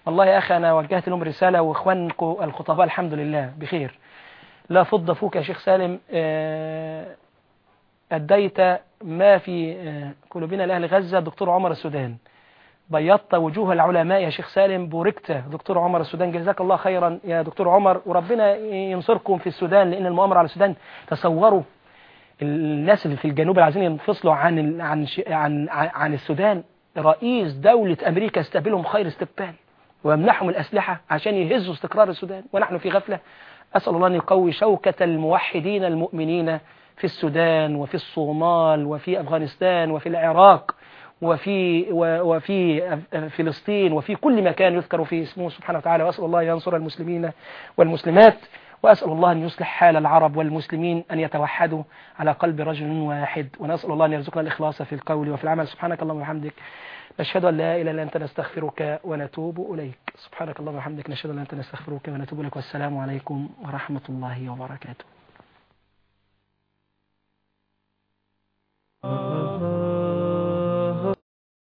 والله يا أخي أنا وجهت لهم رسالة وإخوانكم الخطباء الحمد لله بخير. لا فض فوك يا شيخ سالم. آه، أديت ما في آه، قلوبنا لأهل غزة دكتور عمر السودان. بيضت وجوه العلماء يا شيخ سالم بوركت دكتور عمر السودان جزاك الله خيرا. يا دكتور عمر وربنا ينصركم في السودان لأن المؤامرة على السودان تصوروا الناس اللي في الجنوب اللي عايزين ينفصلوا عن عن عن عن, السودان. رئيس دولة أمريكا استقبلهم خير استقبال ويمنحهم الأسلحة عشان يهزوا استقرار السودان ونحن في غفلة. أسأل الله أن يقوي شوكة الموحدين المؤمنين في السودان وفي الصومال وفي أفغانستان وفي العراق. وفي وفي فلسطين وفي كل مكان يذكر فيه اسمه سبحانه وتعالى. وأسأل الله ينصر المسلمين والمسلمات. وأسأل الله أن يصلح حال العرب والمسلمين أن يتوحدوا على قلب رجل واحد. ونسأل الله أن يرزقنا الإخلاص في القول وفي العمل. سبحانك اللهم وبحمدك. نشهد أن لا إله إلا أنت نستغفرك ونتوب إليك. سبحانك اللهم وبحمدك. نشهد أن أنت نستغفرك ونتوب إليك. والسلام عليكم ورحمة الله وبركاته.